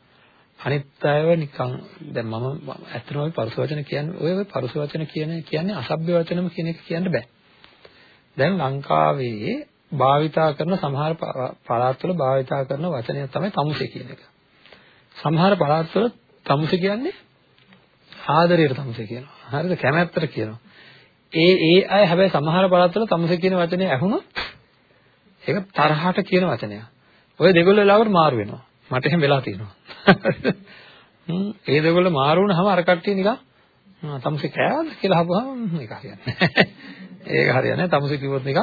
අනිත් අයව නිකන් දැන් මම ඇත්තටම ওই පරස වචන කියන්නේ ඔය ඔය පරස වචන කියන කියන්නේ අසභ්‍ය වචනම කියන එක කියන්න බෑ. දැන් ලංකාවේ භාවිතා කරන සමහර පළාත්වල භාවිතා කරන වචනය තමයි තමුසේ කියන එක. සමහර පළාත්වල තමුසේ කියන්නේ ආදරයට තමුසේ කියනවා. හරිද? කැමැත්තට කියනවා. ඒ ඒ අය හැබැයි සමහර පළාත්වල තමුසේ කියන වචනේ ඇහුනොත් ඒක තරහට කියන වචනයක්. ඔය දෙගොල්ල වෙලාවට මාරු වෙනවා. මට එහෙම වෙලා තියෙනවා. හ්ම් ඒ දෙගොල්ල මාරු වුණාම අර කට්ටිය නිකන් තමුසේ කෑවද කියලා අහපුවාම ඒක හරියන්නේ නැහැ. ඒක හරියන්නේ නැහැ. තමුසේ කිව්වොත් නිකන්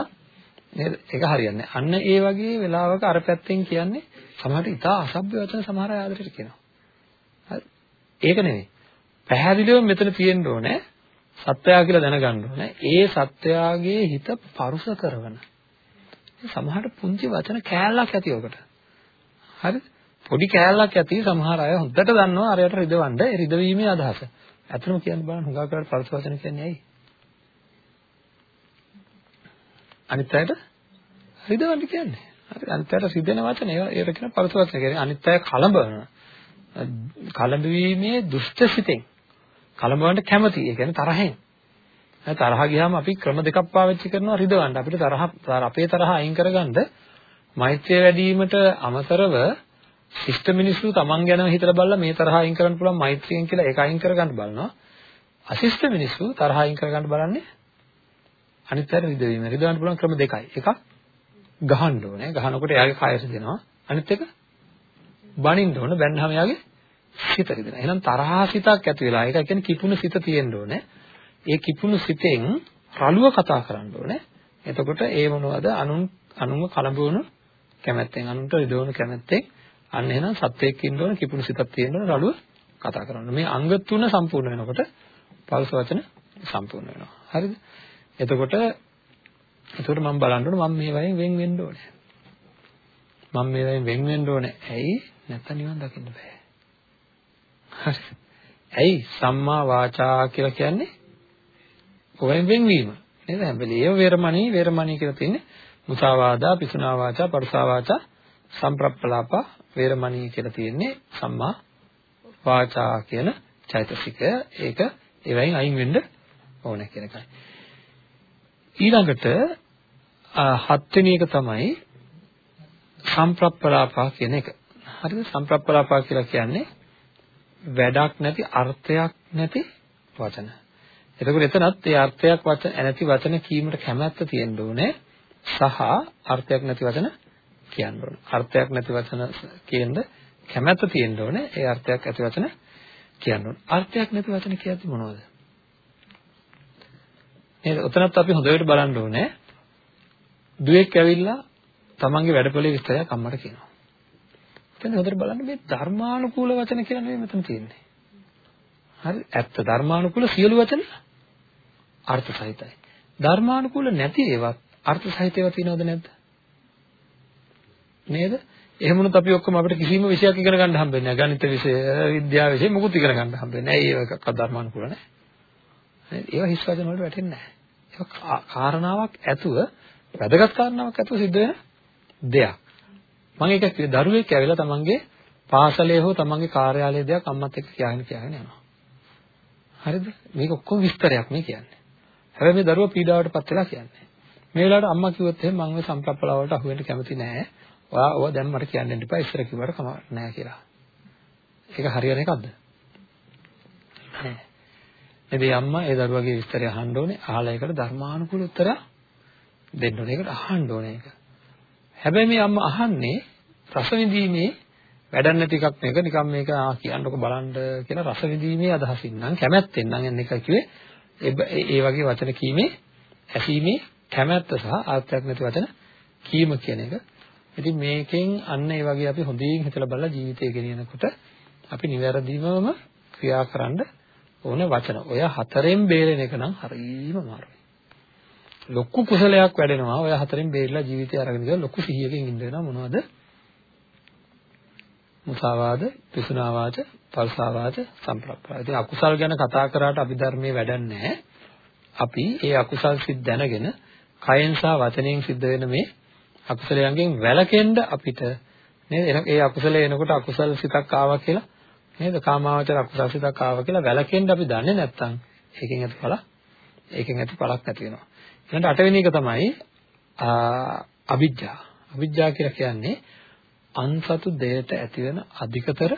නේද? ඒක හරියන්නේ නැහැ. අන්න ඒ වගේ වෙලාවක අර පැත්තෙන් කියන්නේ සමහරට ඉතා අසභ්‍ය වචන සමහර අය ආදරයට කියනවා. හරි. ඒක නෙවෙයි. පැහැදිලිව මෙතන තියෙන්න ඕනේ සත්‍යය කියලා දැනගන්න ඕනේ. ඒ සත්‍යයගේ හිත පරුස කරන. සමහරට පුංචි වචන කෑල්ලක් ඇති ඔකට. හරිද? පොඩි කෑල්ලක් ඇති සමහර අය හොඳට දන්නවා අරයට රිදවන්න ඒ රිදවීමේ අදහස. ඇත්තම කියන්න බලන්න හුඟා කරලා පරුස වචන කියන්නේ ඇයි? අනිත් අයට රිදවන්න කියන්නේ. හරි අනිත් අයට රිදෙන වචන ඒවට කියන පරුස වචන කියන්නේ අනිත් අය කලබන. කලබවීමේ දුෂ්ට සිතෙන් කලඹවන්න කැමති. ඒ කියන්නේ තරහෙන්. තරහ ගියාම අපි ක්‍රම දෙකක් පාවිච්චි කරනවා රිදවන්න. අපිට තරහ අපේ තරහ අයින් කරගන්න මෛත්‍රිය වැඩි වීමට අමතරව ශිෂ්ට මිනිස්සු තමන් ගැනම හිතලා බලලා මේ තරහ අයින් කරන්න පුළුවන් මෛත්‍රියෙන් කියලා ඒක අයින් කරගන්න බලනවා. අශිෂ්ට මිනිස්සු තරහ අයින් කරගන්න බලන්නේ අනිත් පැයට රිදවීම. රිදවන්න පුළුවන් ක්‍රම දෙකයි. එකක් ගහන්න ඕනේ. ගහනකොට එයාගේ කයස දෙනවා. අනිත් එක බනින්න ඕන. බැන්නාම එයාගේ සිත රිදෙනවා. එහෙනම් තරහා සිතක් ඇති වෙලා ඒක කියන්නේ කිපුණු සිත තියෙන්න ඕනේ. ඒ කිපුණු සිතෙන් රළුව කතා කරන්න ඕනේ. එතකොට ඒ මොනවද අනුන් අනුන්ව කලඹවන කැමැත්තෙන් අනුන්ට රිදවන කැමැත්තෙන් අන්න එහෙනම් සත්‍යයක් ඉන්න ඕන කිපුණු සිතක් තියෙන්න ඕන රළුව කතා කරන්න. මේ අංග තුන සම්පූර්ණ වෙනකොට පල්ස වචන සම්පූර්ණ වෙනවා. හරිද? එතකොට එතකොට මම බලන්න ඕන මම මේ වයින් වෙන් වෙන්න ඕනේ. මම මේ වයින් වෙන් වෙන්න ඕනේ. ඇයි? නැත්තම් නිවන් දකින්න බෑ. හරි. ඇයි සම්මා වාචා කියලා කියන්නේ ඔයෙන් වෙන්වීම. නේද? හැම වෙලේම වේරමණී වේරමණී කියලා තියෙන්නේ මුසාවාදා, පිසුනා වාචා, පරුසා වාචා, සම්ප්‍රප්පලාප වේරමණී කියලා තියෙන්නේ සම්මා වාචා කියන චෛතසිකය ඒක ඒවයින් අයින් වෙන්න ඕනේ කියන එකයි. ඊළඟට හත්වෙනි එක තමයි සම්ප්‍රප්පලාපා කියන එක. හරිද? සම්ප්‍රප්පලාපා කියලා කියන්නේ වැඩක් නැති අර්ථයක් නැති වචන. එතකොට එතනත් ඒ අර්ථයක් වචන නැති වචන කීමට කැමැත්ත තියෙන්න ඕනේ සහ අර්ථයක් නැති වචන කියන්න ඕනේ. අර්ථයක් නැති වචන කියන්න කැමැත්ත තියෙන්න ඕනේ. ඒ අර්ථයක් ඇති වචන කියන්න ඕනේ. අර්ථයක් නැති වචන කියද්දි මොනවද? නේද? උතනත් අපි හොඳට බලන්න ඕනේ. දුවෙක් ඇවිල්ලා තමන්ගේ වැඩපොලේ විස්තරයක් අම්මට කියනවා. එතන හොඳට බලන්න මේ ධර්මානුකූල වචන කියලා නෙමෙයි මෙතන තියෙන්නේ. හරි? ඇත්ත ධර්මානුකූල සියලු වචන අර්ථ සහිතයි. ධර්මානුකූල නැති ඒවත් අර්ථ සහිතව තියෙනවද නැද්ද? නේද? එහෙම වුණොත් අපි ඔක්කොම අපිට කිසිම විෂයක් ඉගෙන ගන්න හම්බෙන්නේ නැහැ. ගණිත විෂය, විද්‍යාව විෂය මොකුත් ඉගෙන ගන්න හම්බෙන්නේ නැහැ. ඒ එකක්වත් ධර්මානුකූල නැහැ. ඒවා හිස් වචන වලට වැටෙන්නේ නැහැ. ඒක කාරණාවක් ඇතුව වැදගත් කාරණාවක් ඇතුව සිද්ධ වෙන දෙයක්. මම ඒක කිව්වේ දරුවෙක් ඇවිල්ලා තමන්ගේ පාසලේ හෝ තමන්ගේ කාර්යාලයේ දෙයක් අම්මත් එක්ක කියගෙන කියගෙන යනවා. හරිද? මේක ඔක්කොම විස්තරයක් මේ කියන්නේ. හැබැයි මේ දරුවා පීඩාවට පත් වෙලා කියන්නේ. මේ වෙලාවට අම්මා කිව්වොත් එහෙනම් මම මේ සම්ප්‍රප්පලාව වලට අහු වෙන්න කැමති නෑ. ඔයා ඔය දැන් මට කියන්න දෙන්න එපා ඉස්සර කිව්වට කම නෑ කියලා. ඒක හරියන එකක්ද? නෑ. එදී අම්මා ඒ දරුවගේ විස්තරය අහන්න ඕනේ. අහලා ඒකට ධර්මානුකූල උත්තර දෙන්න ඕනේ. ඒකට අහන්න ඕනේ ඒක. හැබැයි මේ අම්මා අහන්නේ රස විඳීමේ වැඩක් නැති එකක් මේක නිකන් මේක ආ කියන්නකො බලන්න කියලා රස විඳීමේ අදහසින් නම් කැමැත්තෙන් නම් එන්න එක කිව්වේ ඒ වගේ වචන කීමේ ඇසීමේ කැමැත්ත සහ ආත්‍යක් නැති වචන කීම කියන එක. ඉතින් මේකෙන් අන්න ඒ වගේ අපි හොඳින් හිතලා බලලා ජීවිතය ගෙනියනකොට අපි නිවැරදිවම ක්‍රියා කරන්න ඕන වචන. ඔය හතරෙන් බේරෙන එක නම් හරිම අමාරුයි. ලොකු කුසලයක් වැඩෙනවා. ඔය හතරෙන් බේරිලා ජීවිතය අරගෙන ගියා ලොකු සිහියකින් ඉන්න වෙනවා මොනවද? මුසාවාද, පිසුනාවාද, පල්සාවාද, සම්ප්‍රප්පලාව. ඉතින් අකුසල් ගැන කතා කරාට අභිධර්මයේ වැඩන්නේ අපි ඒ අකුසල් සිත් දැනගෙන කයෙන් සහ වචනයෙන් සිද්ධ වෙන මේ අකුසලයන්ගෙන් වැළකෙන්න අපිට නේද? ඒ අකුසලය එනකොට අකුසල සිතක් ආවා කියලා නේද? කාමාවචර අකුසල සිතක් ආවා කියලා වැළකෙන්න අපි දන්නේ නැත්නම් ඒකෙන් ඇති ඵල ඒකෙන් ඇති ඵලක් නැති වෙනවා. ඊළඟට අටවෙනි එක තමයි අවිජ්ජා. අවිජ්ජා කියලා කියන්නේ අන්සතු දෙයට ඇති වෙන අධිකතර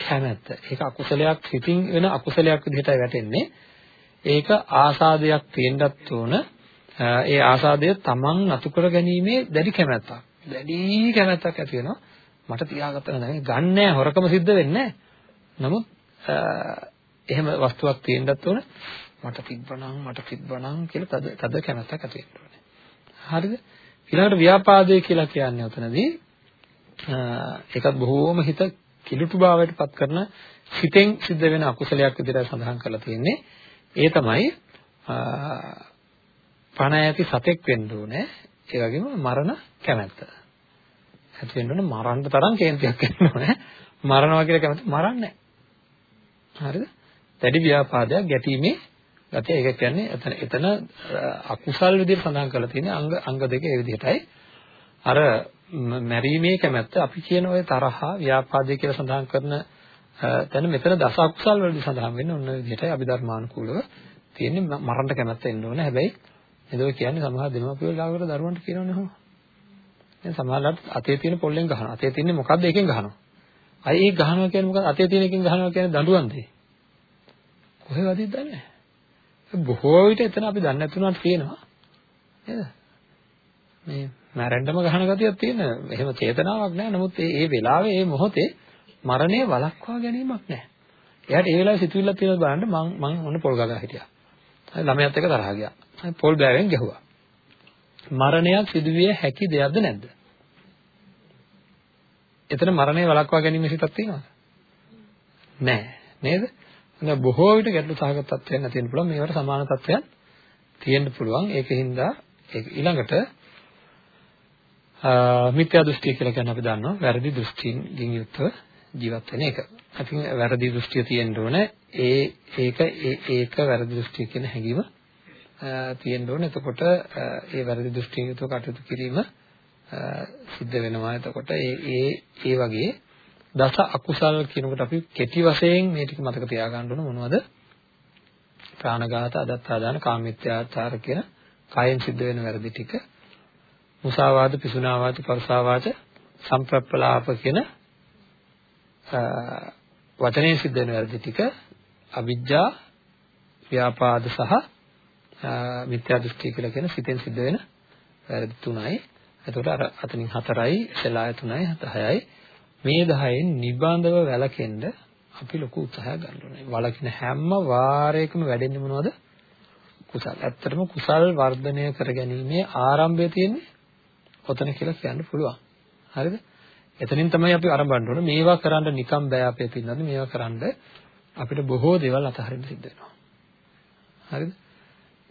කැමැත්ත. ඒක අකුසලයක් සිතින් වෙන අකුසලයක් විදිහටයි වැටෙන්නේ. ඒක ආසාදයක් තියෙන්නත් ඕන. ඒ ආසාදය තමන් නතු කර ගැනීමේ දැඩි කැමැත්තක්. දැඩි කැමැත්තක් ඇති වෙනවා. මට තියාගත්ත නැහැ. ගන්නෑ හොරකම සිද්ධ වෙන්නේ නමුත් එහෙම වස්තුවක් තියෙන්නත් ඕන. මට තිබ්බනම් මට තිබ්බනම් කියලා තද තද කැමැත්තක් ඇති වෙන්න ඕනේ. හරිද? ඊළඟට ව්‍යාපාදේ කියලා කියන්නේ උතනදී ඒකත් බොහෝම හිත කිලුටු භාවයට පත් කරන හිතෙන් සිද්ධ වෙන අකුසලයක් විදිහට සඳහන් කරලා තියෙන්නේ. ඒ තමයි පණ ඇති සතෙක් වෙන්න ඕනේ. ඒ වගේම මරණ කැමැත්ත. ඇති වෙන්න ඕනේ මරන්න තරම් කේන්තියක් වෙන්න ඕනේ. මරනවා කියලා කැමති මරන්නේ හරිද? දැඩි ව්‍යාපාදයක් ගැටීමේ ගතිය ඒක කියන්නේ එතන එතන අකුසල් විදිහට සඳහන් කරලා තියෙන්නේ අංග අංග දෙක ඒ විදිහටයි. අර මැරීමේ කැමැත්ත අපි කියන ওই තරහා ව්‍යාපාදේ කියලා සඳහන් කරන තැන මෙතන දස අකුසල් වලදී සඳහන් වෙන්නේ ඔන්න ඔය විදිහටයි අභිධර්මානුකූලව තියෙන්නේ මරන්න කැමැත්ත එන්න ඕනේ. හැබැයි නේද ඔය කියන්නේ සමහර දෙමාපියෝ ලාගකට දරුවන්ට කියනවනේ හොම. දැන් සමහරවිට අතේ තියෙන පොල්ලෙන් ගහනවා. අතේ තියෙන්නේ මොකද්ද එකෙන් ගහනවා. අය ඒ ගහනවා කියන්නේ මොකක්ද? අතේ තියෙන එකෙන් ගහනවා කියන්නේ දඬුවම්ද? කොහෙවදද දන්නේ නැහැ. බොහෝ විට එතන අපි දන්නේ නැතුණාට තියෙනවා. නේද? මේ මැරෙන්නම ගහන ගතියක් තියෙන. එහෙම චේතනාවක් නැහැ. නමුත් මේ මේ වෙලාවේ මේ මොහොතේ මරණය වළක්වා ගැනීමක් නැහැ. එයාට ඒ වෙලාවේ සිතුවිල්ලක් තියෙනවද බලන්න මං මං ඔන්න පොල් ගගා හිටියා. හරි ළමයාත් එක්ක තරහා ගියා. හරි පොල් බෑවෙන් ගැහුවා. මරණයක් සිදුවිය හැකි දෙයක්ද නැද්ද? එතන මරණය වළක්වා ගැනීම සිතක් තියෙනවද? නැහැ. නේද? එහෙනම් බොහෝ විට ගැටලු සහගත තත්ත්වයන් නැති වෙන්න පුළුවන්. මේවට සමාන තත්ත්වයන් තියෙන්න පුළුවන්. ඒකින්ද ඒක ඊළඟට මිත්‍යා දෘෂ්ටිය කියලා කියන්නේ අපි දන්නවා වැරදි දෘෂ්ටියෙන් යුක්තව ජීවත් වෙන එක. ඉතින් වැරදි දෘෂ්ටිය තියෙන්න ඕනේ. ඒ ඒක ඒක වැරදි දෘෂ්ටිය කියන හැඟීම තියෙන්න ඕනේ. එතකොට ඒ වැරදි දෘෂ්ටියෙන් යුතුව කටයුතු කිරීම සිද්ධ වෙනවා. එතකොට ඒ ඒ ඒ වගේ දස අකුසල් කියනකොට අපි කෙටි වශයෙන් මේ ටික මතක තියාගන්න ඕන මොනවද? ප්‍රාණඝාත, අදත්තාදාන, කාමීත්‍යාචාර කියන කයෙන් සිද්ධ වෙන වැරදි ටික. මුසාවාද, පිසුනාවාද, පරසාවාද, සම්ප්‍රප්පලාප කියන වචනයෙන් සිද්ධ වෙන වැරදි ටික අවිජ්ජා ව්‍යාපාද සහ මිත්‍යා දෘෂ්ටි කියලා කියන සිතෙන් සිද්ධ වෙන වැරදි තුනයි. එතකොට අර අතනින් හතරයි, සලාය තුනයි, හයයි. මේ 10න් නිබඳව වැළකෙන්න අපි ලොකු උත්සාහයක් ගන්න ඕනේ. වළකින හැම වාරයකම වැඩෙන්නේ මොනවද? කුසල්. ඇත්තටම කුසල් වර්ධනය කර ගැනීමේ ආරම්භය තියෙන්නේ ඔතන කියලා කියන්න පුළුවන්. හරිද? එතනින් තමයි අපි ආරම්භන්න ඕනේ. මේවා කරන්න නිකම් බෑ අපේ පින්නන්නේ. මේවා කරන්න අපිට බොහෝ දේවල් අතහරින්න සිද්ධ වෙනවා. හරිද?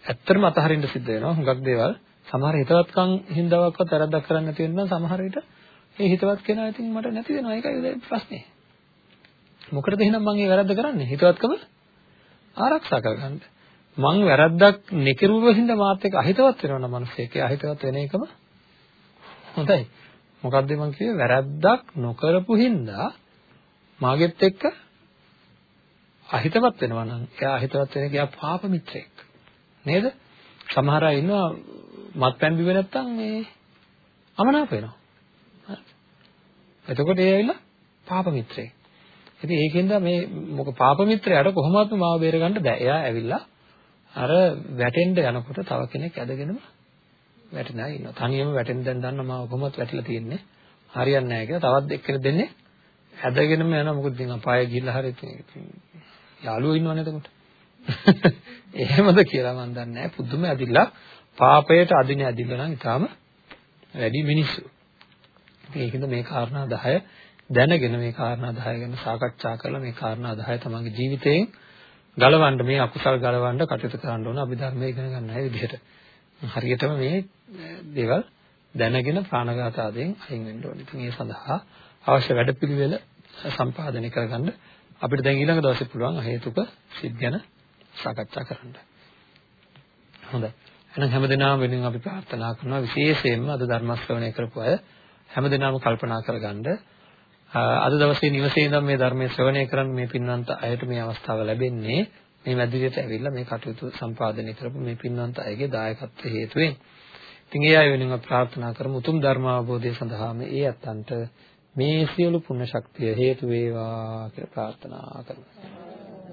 ඇත්තටම අතහරින්න සිද්ධ වෙනවා. හුඟක් දේවල් සමහර හිතවත්කම් හින්දාවක්වත් වැරද්දක් කරන්න නැති වෙනවා සමහර විට ඒ හිතවත් කෙනා ඉතින් මට නැති වෙනවා. ඒකයි ප්‍රශ්නේ. මොකටද එහෙනම් මම මේ වැරද්ද කරන්නේ? හිතවත්කම ආරක්ෂා කරගන්න. මං වැරද්දක් නෙකිරුව හින්දා මාත් එක්ක අහිතවත් වෙනවා නම් මිනිස්සෙක්. ඒ අහිතවත් වෙන එකම හොඳයි. මොකද්ද මං කිව්වේ? වැරද්දක් නොකරපු හින්දා මාගෙත් එක්ක අහිතවත් වෙනවා නම් එයා අහිතවත් වෙන එක එයා පාප මිත්‍රයෙක්. නේද සමහර අය ඉන්නවා මත්පැන් බිව නැත්තම් මේ අමනාප වෙනවා. එතකොට ඒ ඇවිල්ලා පාප මිත්‍රයෙක්. ඉතින් ඒකෙන්ද මේ මොක පාප මිත්‍රයාට කොහොමවත් මාව බේරගන්න බෑ. එයා ඇවිල්ලා අර වැටෙන්න යනකොට තව කෙනෙක් ඇදගෙනම වැටෙනා ඉන්නවා. තනියම වැටෙන්න දැන් දන්න මාව කොහොමවත් වැටිලා තියෙන්නේ. හරියන්නේ නැහැ කියලා තවත් එක්කෙනෙක් දෙන්නේ ඇදගෙනම යනවා. මොකද ඉතින් අපාය ගිහිල්ලා හරි යාළුවෝ ඉන්නවනේ එතකොට. එහෙමද කියලා මම දන්නේ නැහැ. පුදුම ඇදිලා පාපයට අදින ඇදිල්ල නම් ඊටාම වැඩි මිනිස්සු. ඉතින් ඒකෙන්ද මේ කාරණා 10 දැනගෙන මේ කාරණා 10 ගැන සාකච්ඡා කරලා මේ කාරණා 10 තමන්ගේ ජීවිතයෙන් ගලවන්න මේ අකුසල් ගලවන්න කටයුතු කරන්න ඕන අභිධර්මය ඉගෙන ගන්න හැටි විදිහට. හරියටම මේ දේවල් දැනගෙන ප්‍රාණඝාත ආදීන් අයින් වෙන්න ඕනේ. ඉතින් ඒ සඳහා අවශ්‍ය වැඩපිළිවෙල සම්පාදනය කරගන්න අපිට දැන් ඊළඟ දවසේ පුළුවන් හේතුක සිත් ගැන සාකච්ඡා කරන්න. හොඳයි. එහෙනම් හැමදෙනාම වෙනුවෙන් අපි ප්‍රාර්ථනා කරනවා විශේෂයෙන්ම අද ධර්ම ශ්‍රවණය කරපු අය හැමදෙනාම කල්පනා කරගන්න අද දවසේ නිවසේ ඉඳන් මේ ධර්මයේ ශ්‍රවණය කරන් මේ පින්වන්ත අයට මේ අවස්ථාව ලැබෙන්නේ මේ මැදිරියට ඇවිල්ලා මේ කටයුතු සම්පාදනය කරපු මේ පින්වන්ත අයගේ දායකත්ව හේතුවෙන්. ඉතින් ඒ අය වෙනුවෙන් අපි ප්‍රාර්ථනා කරමු උතුම් ධර්ම අවබෝධය සඳහා මේ අත්තන්ට මේ සියලු පුණ්‍ය ශක්තිය හේතු වේවා කියලා ප්‍රාර්ථනා කරමු.